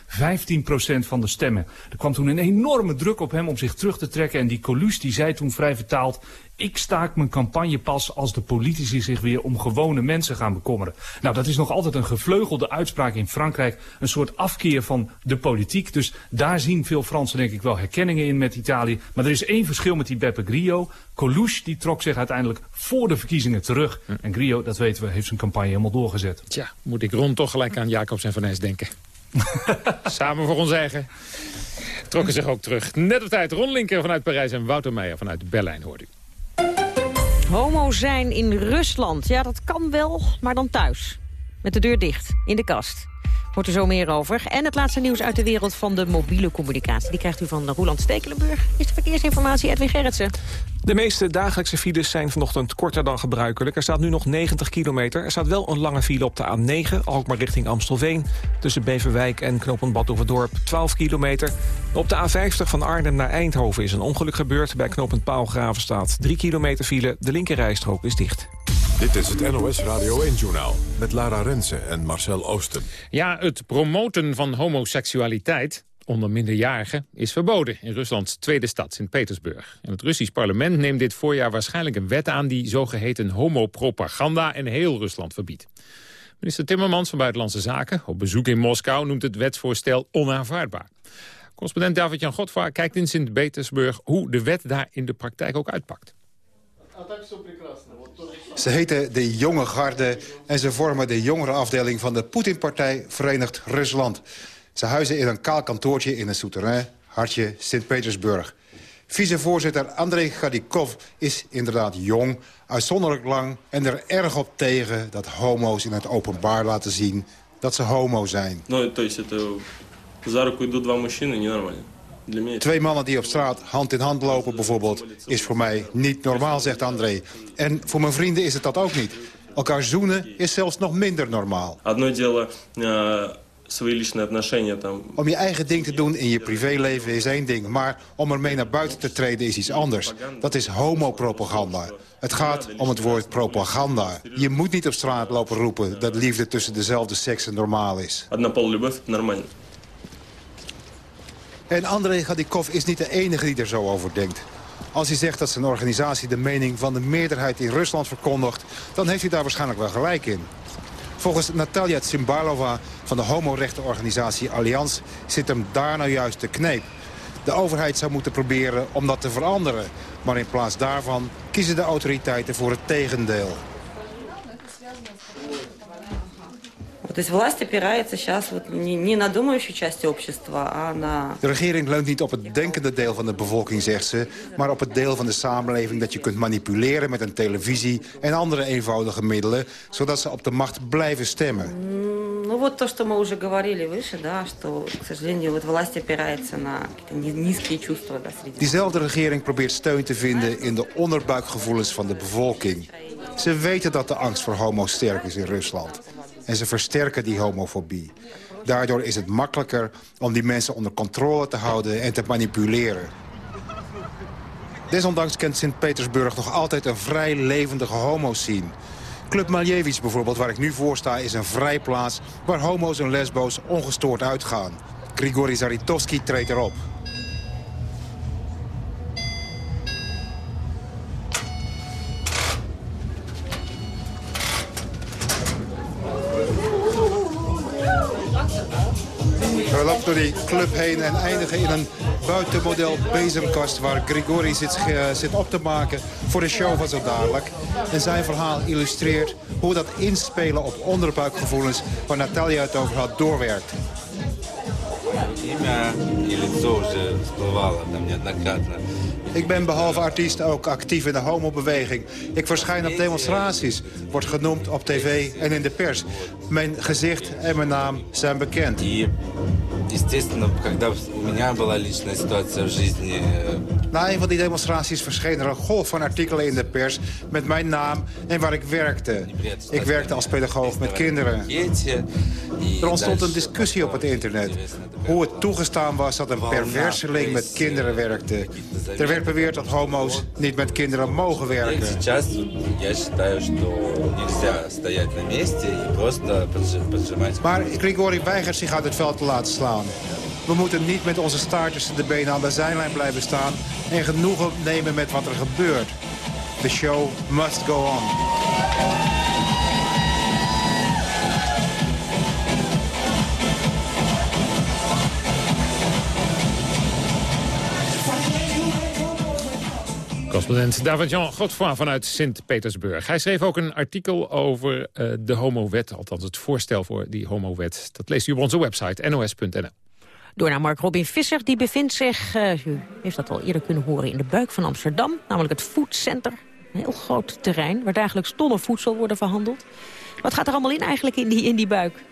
van de stemmen. Er kwam toen een enorme druk op hem om zich terug te trekken. En die Coluche die zei toen vrij vertaald... Ik staak mijn campagne pas als de politici zich weer om gewone mensen gaan bekommeren. Nou, dat is nog altijd een gevleugelde uitspraak in Frankrijk. Een soort afkeer van de politiek. Dus daar zien veel Fransen denk ik wel herkenningen in met Italië. Maar er is één verschil met die Beppe Grillo. Coluche die trok zich uiteindelijk voor de verkiezingen terug. En Grillo, dat weten we, heeft zijn campagne helemaal doorgezet. Tja, moet ik rond toch gelijk aan Jacobs en Van Nijs denken. Samen voor ons eigen. Trokken zich ook terug. Net op tijd Ron Linker vanuit Parijs en Wouter Meijer vanuit Berlijn hoort u. Homo zijn in Rusland. Ja, dat kan wel, maar dan thuis. Met de deur dicht, in de kast. Hoort er zo meer over. En het laatste nieuws uit de wereld van de mobiele communicatie. Die krijgt u van Roland Stekelenburg. Is de verkeersinformatie Edwin Gerritsen. De meeste dagelijkse files zijn vanochtend korter dan gebruikelijk. Er staat nu nog 90 kilometer. Er staat wel een lange file op de A9, Alkmaar richting Amstelveen. Tussen Beverwijk en knooppunt Badhoevedorp 12 kilometer. Op de A50 van Arnhem naar Eindhoven is een ongeluk gebeurd. Bij knooppunt Paalgraven staat 3 kilometer file. De linkerrijstrook is dicht. Dit is het NOS Radio 1-journaal met Lara Rensen en Marcel Oosten. Ja, het promoten van homoseksualiteit onder minderjarigen is verboden in Ruslands tweede stad, Sint-Petersburg. En het Russisch parlement neemt dit voorjaar waarschijnlijk een wet aan... die zogeheten homopropaganda in heel Rusland verbiedt. Minister Timmermans van Buitenlandse Zaken, op bezoek in Moskou... noemt het wetsvoorstel onaanvaardbaar. Correspondent David-Jan Godvaar kijkt in Sint-Petersburg... hoe de wet daar in de praktijk ook uitpakt. Ze heten de Jonge Garde en ze vormen de jongere afdeling van de Poetinpartij Verenigd Rusland. Ze huizen in een kaal kantoortje in een souterrain, hartje Sint-Petersburg. Vicevoorzitter Andrei Gadikov is inderdaad jong, uitzonderlijk lang... en er erg op tegen dat homo's in het openbaar laten zien dat ze homo zijn. Twee mannen die op straat hand in hand lopen bijvoorbeeld... is voor mij niet normaal, zegt André. En voor mijn vrienden is het dat ook niet. Elkaar zoenen is zelfs nog minder normaal. Om je eigen ding te doen in je privéleven is één ding. Maar om ermee naar buiten te treden is iets anders. Dat is homopropaganda. Het gaat om het woord propaganda. Je moet niet op straat lopen roepen dat liefde tussen dezelfde seksen normaal is. En André Gadikov is niet de enige die er zo over denkt. Als hij zegt dat zijn organisatie de mening van de meerderheid in Rusland verkondigt... dan heeft hij daar waarschijnlijk wel gelijk in. Volgens Natalia Tsimbalova van de homorechtenorganisatie Allianz zit hem daar nou juist de kneep. De overheid zou moeten proberen om dat te veranderen. Maar in plaats daarvan kiezen de autoriteiten voor het tegendeel. De regering leunt niet op het denkende deel van de bevolking, zegt ze... maar op het deel van de samenleving dat je kunt manipuleren met een televisie... en andere eenvoudige middelen, zodat ze op de macht blijven stemmen. Ну вот то, что мы уже говорили выше, да, что, к сожалению, вот власть опирается на какие-то низкие чувства. Да, среди... Diezelfde regering probeert steun te vinden in de onderbuikgevoelens van de bevolking. Ze weten dat de angst voor homo's sterk is in Rusland. En ze versterken die homofobie. Daardoor is het makkelijker om die mensen onder controle te houden en te manipuleren. Desondanks kent Sint-Petersburg nog altijd een vrij levendige homo-scene. Club Maljevic bijvoorbeeld, waar ik nu voor sta, is een vrijplaats... waar homo's en lesbo's ongestoord uitgaan. Grigori Zaritovsky treedt erop. club heen en eindigen in een buitenmodel bezemkast... waar Grigori zit, zit op te maken voor de show van zo dadelijk. En zijn verhaal illustreert hoe dat inspelen op onderbuikgevoelens... waar Natalia het over had, doorwerkt. Имя и лицо уже всплывало там неоднократно. Ik ben behalve artiest ook actief in de homobeweging. Ik verschijn op demonstraties, word genoemd op tv en in de pers. Mijn gezicht en mijn naam zijn bekend. Естественно, когда у меня была личная ситуация в жизни... Na een van die demonstraties verscheen er een golf van artikelen in de pers... met mijn naam en waar ik werkte. Ik werkte als pedagoog met kinderen. Er ontstond een discussie op het internet. Hoe het toegestaan was dat een perverseling met kinderen werkte. Er werd beweerd dat homo's niet met kinderen mogen werken. Maar Grigori weigert zich uit het veld te laten slaan. We moeten niet met onze staart tussen de benen aan de zijlijn blijven staan... en genoegen nemen met wat er gebeurt. The show must go on. Correspondent David-Jan Godfroy vanuit Sint-Petersburg. Hij schreef ook een artikel over uh, de homowet, althans het voorstel voor die homowet. Dat leest u op onze website nos.nl. Door naar Mark Robin Visser, die bevindt zich, uh, u heeft dat al eerder kunnen horen, in de buik van Amsterdam. Namelijk het Food Center, een heel groot terrein waar dagelijks tonnen voedsel worden verhandeld. Wat gaat er allemaal in eigenlijk in die, in die buik?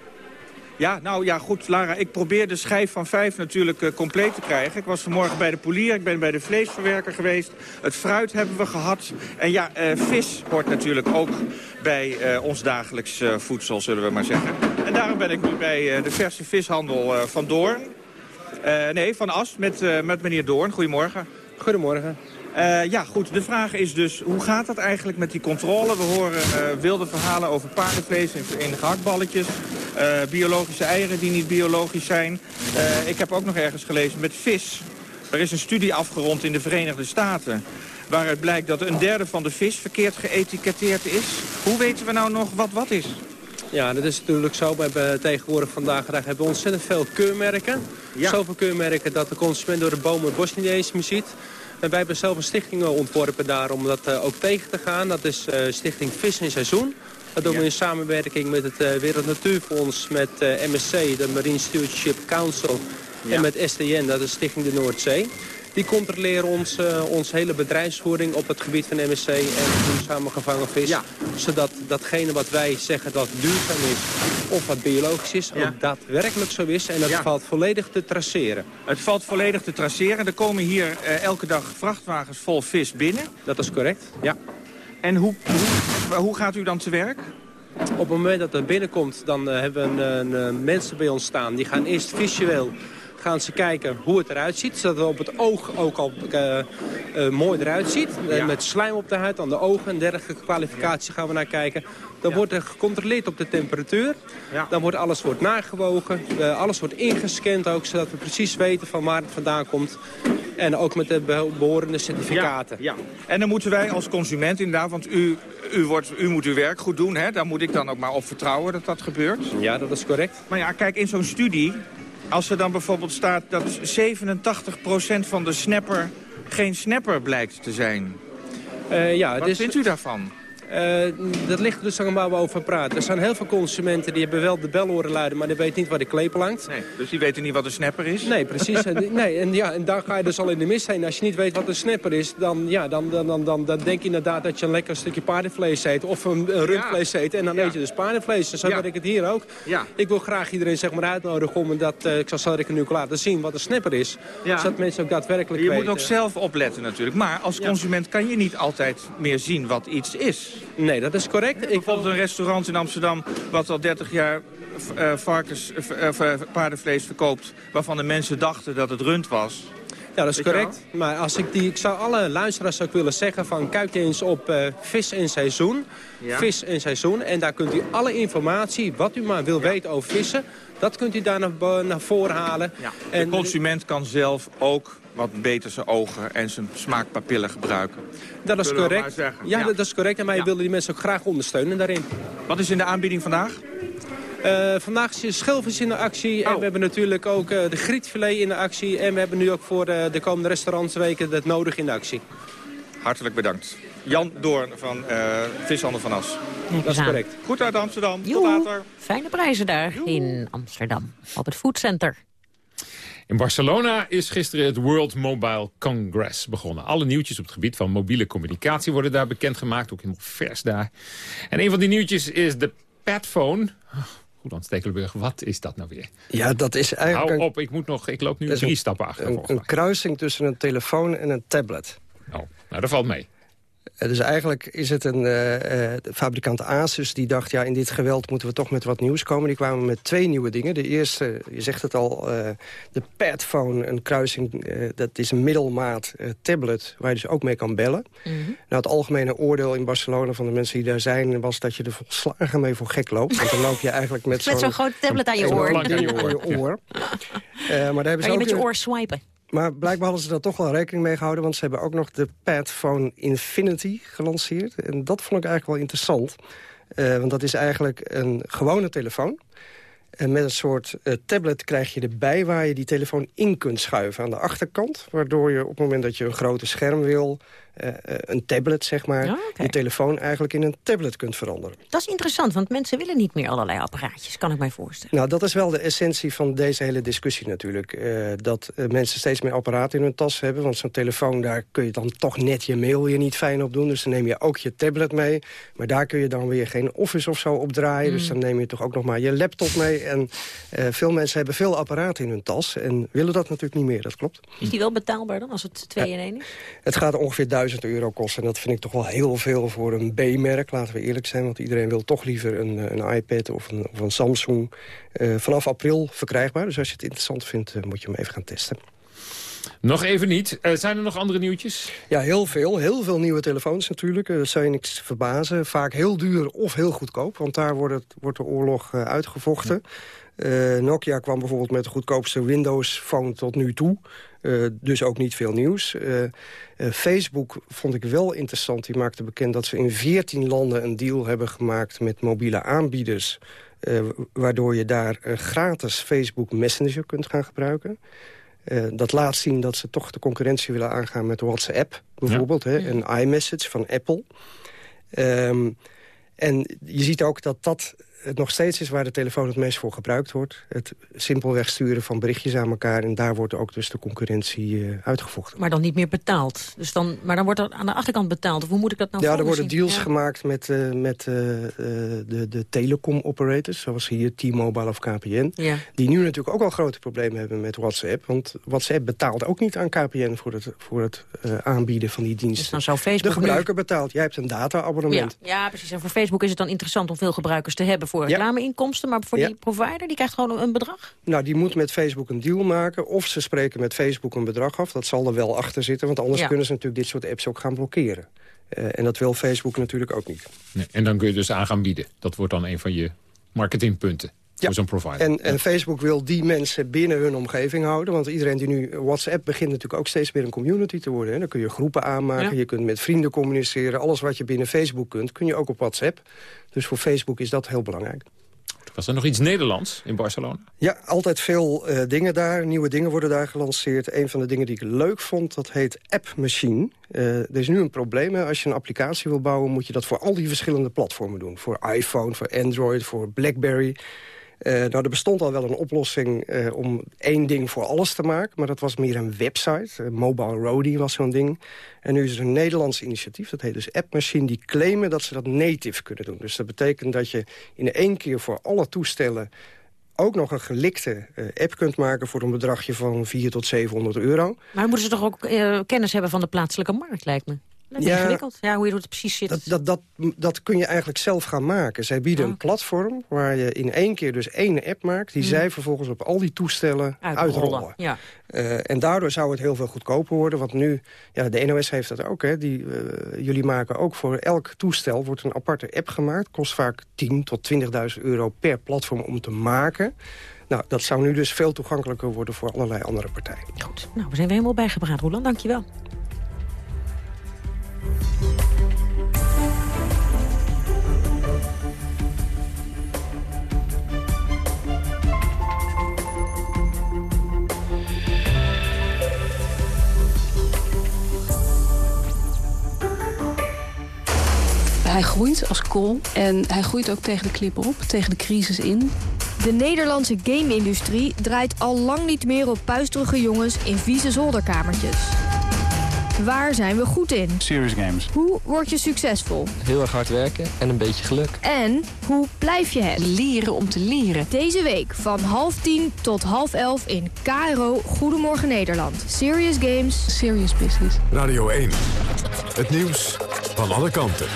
Ja, nou ja, goed, Lara. Ik probeer de schijf van vijf natuurlijk uh, compleet te krijgen. Ik was vanmorgen bij de polier, ik ben bij de vleesverwerker geweest. Het fruit hebben we gehad. En ja, uh, vis hoort natuurlijk ook bij ons dagelijks voedsel, zullen we maar zeggen. En daarom ben ik nu bij de verse vishandel van Doorn. Nee, van Ast, met, met meneer Doorn. Goedemorgen. Goedemorgen. Uh, ja, goed. De vraag is dus, hoe gaat dat eigenlijk met die controle? We horen uh, wilde verhalen over paardenvlees in, in gehaktballetjes. Uh, biologische eieren die niet biologisch zijn. ik heb ook nog ergens gelezen met vis. Er is een studie afgerond in de Verenigde Staten... waaruit blijkt dat een derde van de vis verkeerd geëtiketteerd is. Hoe weten we nou nog wat wat is? Ja, dat is natuurlijk zo. We hebben tegenwoordig vandaag hebben we ontzettend veel keurmerken. Ja. Zoveel keurmerken dat de consument door de bomen het bos niet eens meer ziet. En wij hebben zelf een stichting ontworpen daar om dat uh, ook tegen te gaan. Dat is uh, Stichting Vis in Seizoen. Dat doen we in samenwerking met het Wereld Natuurfonds, met MSC, de Marine Stewardship Council... Ja. en met STN, dat is Stichting de Noordzee. Die controleren ons, uh, ons hele bedrijfsvoering op het gebied van MSC en duurzame gevangen vis. Ja. Zodat datgene wat wij zeggen dat duurzaam is of wat biologisch is, ja. ook daadwerkelijk zo is. En dat ja. valt volledig te traceren. Het valt volledig te traceren. Er komen hier uh, elke dag vrachtwagens vol vis binnen. Dat is correct, ja. En hoe, hoe, hoe gaat u dan te werk? Op het moment dat het binnenkomt, dan uh, hebben we een, een, mensen bij ons staan. Die gaan eerst visueel gaan ze kijken hoe het eruit ziet. Zodat het op het oog ook al uh, uh, mooi eruit ziet. Ja. Met slijm op de huid, aan de ogen en dergelijke kwalificatie gaan we naar kijken. Dan ja. wordt er gecontroleerd op de temperatuur. Ja. Dan wordt alles wordt nagewogen. Uh, alles wordt ingescand ook, zodat we precies weten van waar het vandaan komt. En ook met de behorende certificaten. Ja, ja. En dan moeten wij als consument inderdaad, want u, u, wordt, u moet uw werk goed doen. Hè? Daar moet ik dan ook maar op vertrouwen dat dat gebeurt. Ja, dat is correct. Maar ja, kijk, in zo'n studie als er dan bijvoorbeeld staat dat 87% van de snapper geen snapper blijkt te zijn. Uh, ja, Wat dus, vindt u daarvan? Uh, dat ligt dus aan waar we over praten. Er zijn heel veel consumenten die hebben wel de beloren luiden... maar die weten niet waar de klepel hangt. Nee, dus die weten niet wat een snapper is? Nee, precies. nee, en, ja, en daar ga je dus al in de mis heen. Als je niet weet wat een snapper is, dan, ja, dan, dan, dan, dan, denk je inderdaad... dat je een lekker stukje paardenvlees eet of een, rundvlees eet. En dan eet je dus paardenvlees. En zo ja. ik het hier ook. Ja. Ik wil graag iedereen zeg maar, uitnodigen om dat... Uh, ik zal Sarek nu ook laten zien wat een snapper is. Ja. Zodat mensen ook daadwerkelijk weten. Je moet ook zelf opletten natuurlijk. Maar als consument kan je niet altijd meer zien wat iets is. Nee, dat is correct. Ik Bijvoorbeeld een restaurant in Amsterdam... wat al 30 jaar uh, varkens, uh, paardenvlees verkoopt... waarvan de mensen dachten dat het rund was. Ja, dat is correct. Maar als ik, die, ik zou alle luisteraars ook willen zeggen van kijk eens op uh, vis in seizoen. Ja. Vis in seizoen. En daar kunt u alle informatie, wat u maar wil ja. weten over vissen... dat kunt u daar naar, naar voren halen. Ja. De en, consument kan zelf ook wat beter zijn ogen en zijn smaakpapillen gebruiken. Dat is correct. Ja, ja, dat is correct. En wij willen die mensen ook graag ondersteunen daarin. Wat is in de aanbieding vandaag? Uh, vandaag is de schilvis in de actie. Oh. En we hebben natuurlijk ook uh, de grietfilet in de actie. En we hebben nu ook voor uh, de komende restaurantsweken het nodig in de actie. Hartelijk bedankt. Jan Doorn van Vishandel van As. Dat is correct. Goed uit Amsterdam. Joe. Tot later. Fijne prijzen daar Joe. in Amsterdam. Op het Foodcenter. In Barcelona is gisteren het World Mobile Congress begonnen. Alle nieuwtjes op het gebied van mobiele communicatie worden daar bekendgemaakt. Ook helemaal vers daar. En een van die nieuwtjes is de Padphone. Goed aan Stekelenburg, wat is dat nou weer? Ja, dat is eigenlijk... Hou op, ik, moet nog, ik loop nu drie een, stappen achter. Een, een kruising tussen een telefoon en een tablet. Oh, nou, dat valt mee. Dus eigenlijk is het een uh, uh, fabrikant Asus die dacht... ja, in dit geweld moeten we toch met wat nieuws komen. Die kwamen met twee nieuwe dingen. De eerste, je zegt het al, uh, de Padphone, een kruising... dat is een middelmaat tablet waar je dus ook mee kan bellen. Mm -hmm. nou, het algemene oordeel in Barcelona van de mensen die daar zijn... was dat je er volslagen mee voor gek loopt. Want dan loop je eigenlijk met zo'n... Met zo'n grote tablet aan je oor. Aan je oor. Aan je oor. maar daar hebben ze je ook met je oor swipen. Maar blijkbaar hadden ze daar toch wel rekening mee gehouden... want ze hebben ook nog de Padphone Infinity gelanceerd. En dat vond ik eigenlijk wel interessant. Uh, want dat is eigenlijk een gewone telefoon. En met een soort uh, tablet krijg je erbij waar je die telefoon in kunt schuiven aan de achterkant. Waardoor je op het moment dat je een grote scherm wil, uh, uh, een tablet zeg maar, oké. je telefoon eigenlijk in een tablet kunt veranderen. Dat is interessant, want mensen willen niet meer allerlei apparaatjes, kan ik mij voorstellen. Nou, dat is wel de essentie van deze hele discussie natuurlijk. Eh, dat eh, mensen steeds meer apparaten in hun tas hebben. Want zo'n telefoon, daar kun je dan toch net je mail weer niet fijn op doen. Dus dan neem je ook je tablet mee. Maar daar kun je dan weer geen office of zo op draaien. Dus dan neem je toch ook nog maar je laptop mee. En eh, veel mensen hebben veel apparaten in hun tas. En willen dat natuurlijk niet meer, dat klopt. Is die wel betaalbaar dan, als het 2 in 1 is? Het gaat ongeveer 1000 euro kosten. En dat vind ik toch wel heel veel voor een B-merk, laten we eerlijk zijn. Want iedereen wil toch liever een, eh, een iPad of een, of een Samsung. Eh, vanaf april verkrijgbaar. Dus als je het interessant vindt, eh, moet je hem even gaan testen. Nog even niet. Uh, zijn er nog andere nieuwtjes? Ja, heel veel. Heel veel nieuwe telefoons natuurlijk. Dat zou je niks verbazen. Vaak heel duur of heel goedkoop. Want daar wordt, het, wordt de oorlog uh, uitgevochten. Uh, Nokia kwam bijvoorbeeld met de goedkoopste Windows-phone tot nu toe. Uh, dus ook niet veel nieuws. Uh, Facebook vond ik wel interessant. Die maakte bekend dat ze in 14 landen een deal hebben gemaakt... met mobiele aanbieders. waardoor je daar gratis Facebook Messenger kunt gaan gebruiken. Uh, dat laat zien dat ze toch de concurrentie willen aangaan met WhatsApp, bijvoorbeeld. Ja. Hè, en iMessage van Apple. Um, en je ziet ook dat dat het nog steeds is waar de telefoon het meest voor gebruikt wordt. Het simpelweg sturen van berichtjes aan elkaar. En daar wordt ook dus de concurrentie uh, uitgevochten. Maar dan niet meer betaald. Dus dan, maar dan wordt er aan de achterkant betaald. Of hoe moet ik dat nou Ja, er worden deals ja. gemaakt met, uh, met uh, de, de telecom-operators. Zoals hier T-Mobile of KPN. Ja. Die nu natuurlijk ook al grote problemen hebben met WhatsApp. Want WhatsApp betaalt ook niet aan KPN voor het, voor het aanbieden van die diensten. Dus dan zou Facebook de gebruiker nu... betaalt. Jij hebt een data-abonnement. Ja, ja, precies. En voor Facebook is het dan interessant om veel gebruikers te hebben voor reclameinkomsten. Maar voor Ja. die provider, die krijgt gewoon een bedrag? Nou, die moet met Facebook een deal maken. Of ze spreken met Facebook een bedrag af. Dat zal er wel achter zitten. Want anders Ja. kunnen ze natuurlijk dit soort apps ook gaan blokkeren. Eh, en dat wil Facebook natuurlijk ook niet. Nee, en dan kun je dus aan gaan bieden. Dat wordt dan een van je marketingpunten voor zo'n provider. En, en Facebook wil die mensen binnen hun omgeving houden. Want iedereen die nu WhatsApp begint natuurlijk ook steeds meer een community te worden. Hè. Dan kun je groepen aanmaken, Ja. je kunt met vrienden communiceren. Alles wat je binnen Facebook kunt, kun je ook op WhatsApp. Dus voor Facebook is dat heel belangrijk. Was er nog iets Nederlands in Barcelona? Ja, altijd veel uh, dingen daar. Nieuwe dingen worden daar gelanceerd. Een van de dingen die ik leuk vond, dat heet App Machine. Uh, er is nu een probleem. Hè. Als je een applicatie wil bouwen, moet je dat voor al die verschillende platformen doen. Voor iPhone, voor Android, voor BlackBerry. Uh, nou, er bestond al wel een oplossing uh, om één ding voor alles te maken. Maar dat was meer een website. Uh, Mobile Roadie was zo'n ding. En nu is er een Nederlands initiatief, dat heet dus App Machine... die claimen dat ze dat native kunnen doen. Dus dat betekent dat je in één keer voor alle toestellen ook nog een gelikte app kunt maken... voor een bedragje van 400 tot 700 euro. Maar moeten ze toch ook kennis hebben van de plaatselijke markt, lijkt me? Ja, ingewikkeld. Ja, hoe je het precies zit. Dat, dat, dat, dat kun je eigenlijk zelf gaan maken. Zij bieden Oh. een platform waar je in één keer dus één app maakt... die Hmm. zij vervolgens op al die toestellen uitrollen. Ja. Uh, en daardoor zou het heel veel goedkoper worden. Want nu, ja, de NOS heeft dat ook. Hè, die, uh, jullie maken ook voor elk toestel wordt een aparte app gemaakt. Kost vaak 10 tot 20.000 euro per platform om te maken. Nou, dat zou nu dus veel toegankelijker worden voor allerlei andere partijen. Goed, nou, we zijn weer helemaal bijgepraat. Roland, dank Hij groeit als kool en hij groeit ook tegen de klip op, tegen de crisis in. De Nederlandse game-industrie draait al lang niet meer op puisterige jongens in vieze zolderkamertjes. Waar zijn we goed in? Serious games. Hoe word je succesvol? Heel erg hard werken en een beetje geluk. En hoe blijf je het? Leren om te leren. Deze week van half tien tot half elf in KRO Goedemorgen Nederland. Serious games. Serious business. Radio 1. Het nieuws van alle kanten.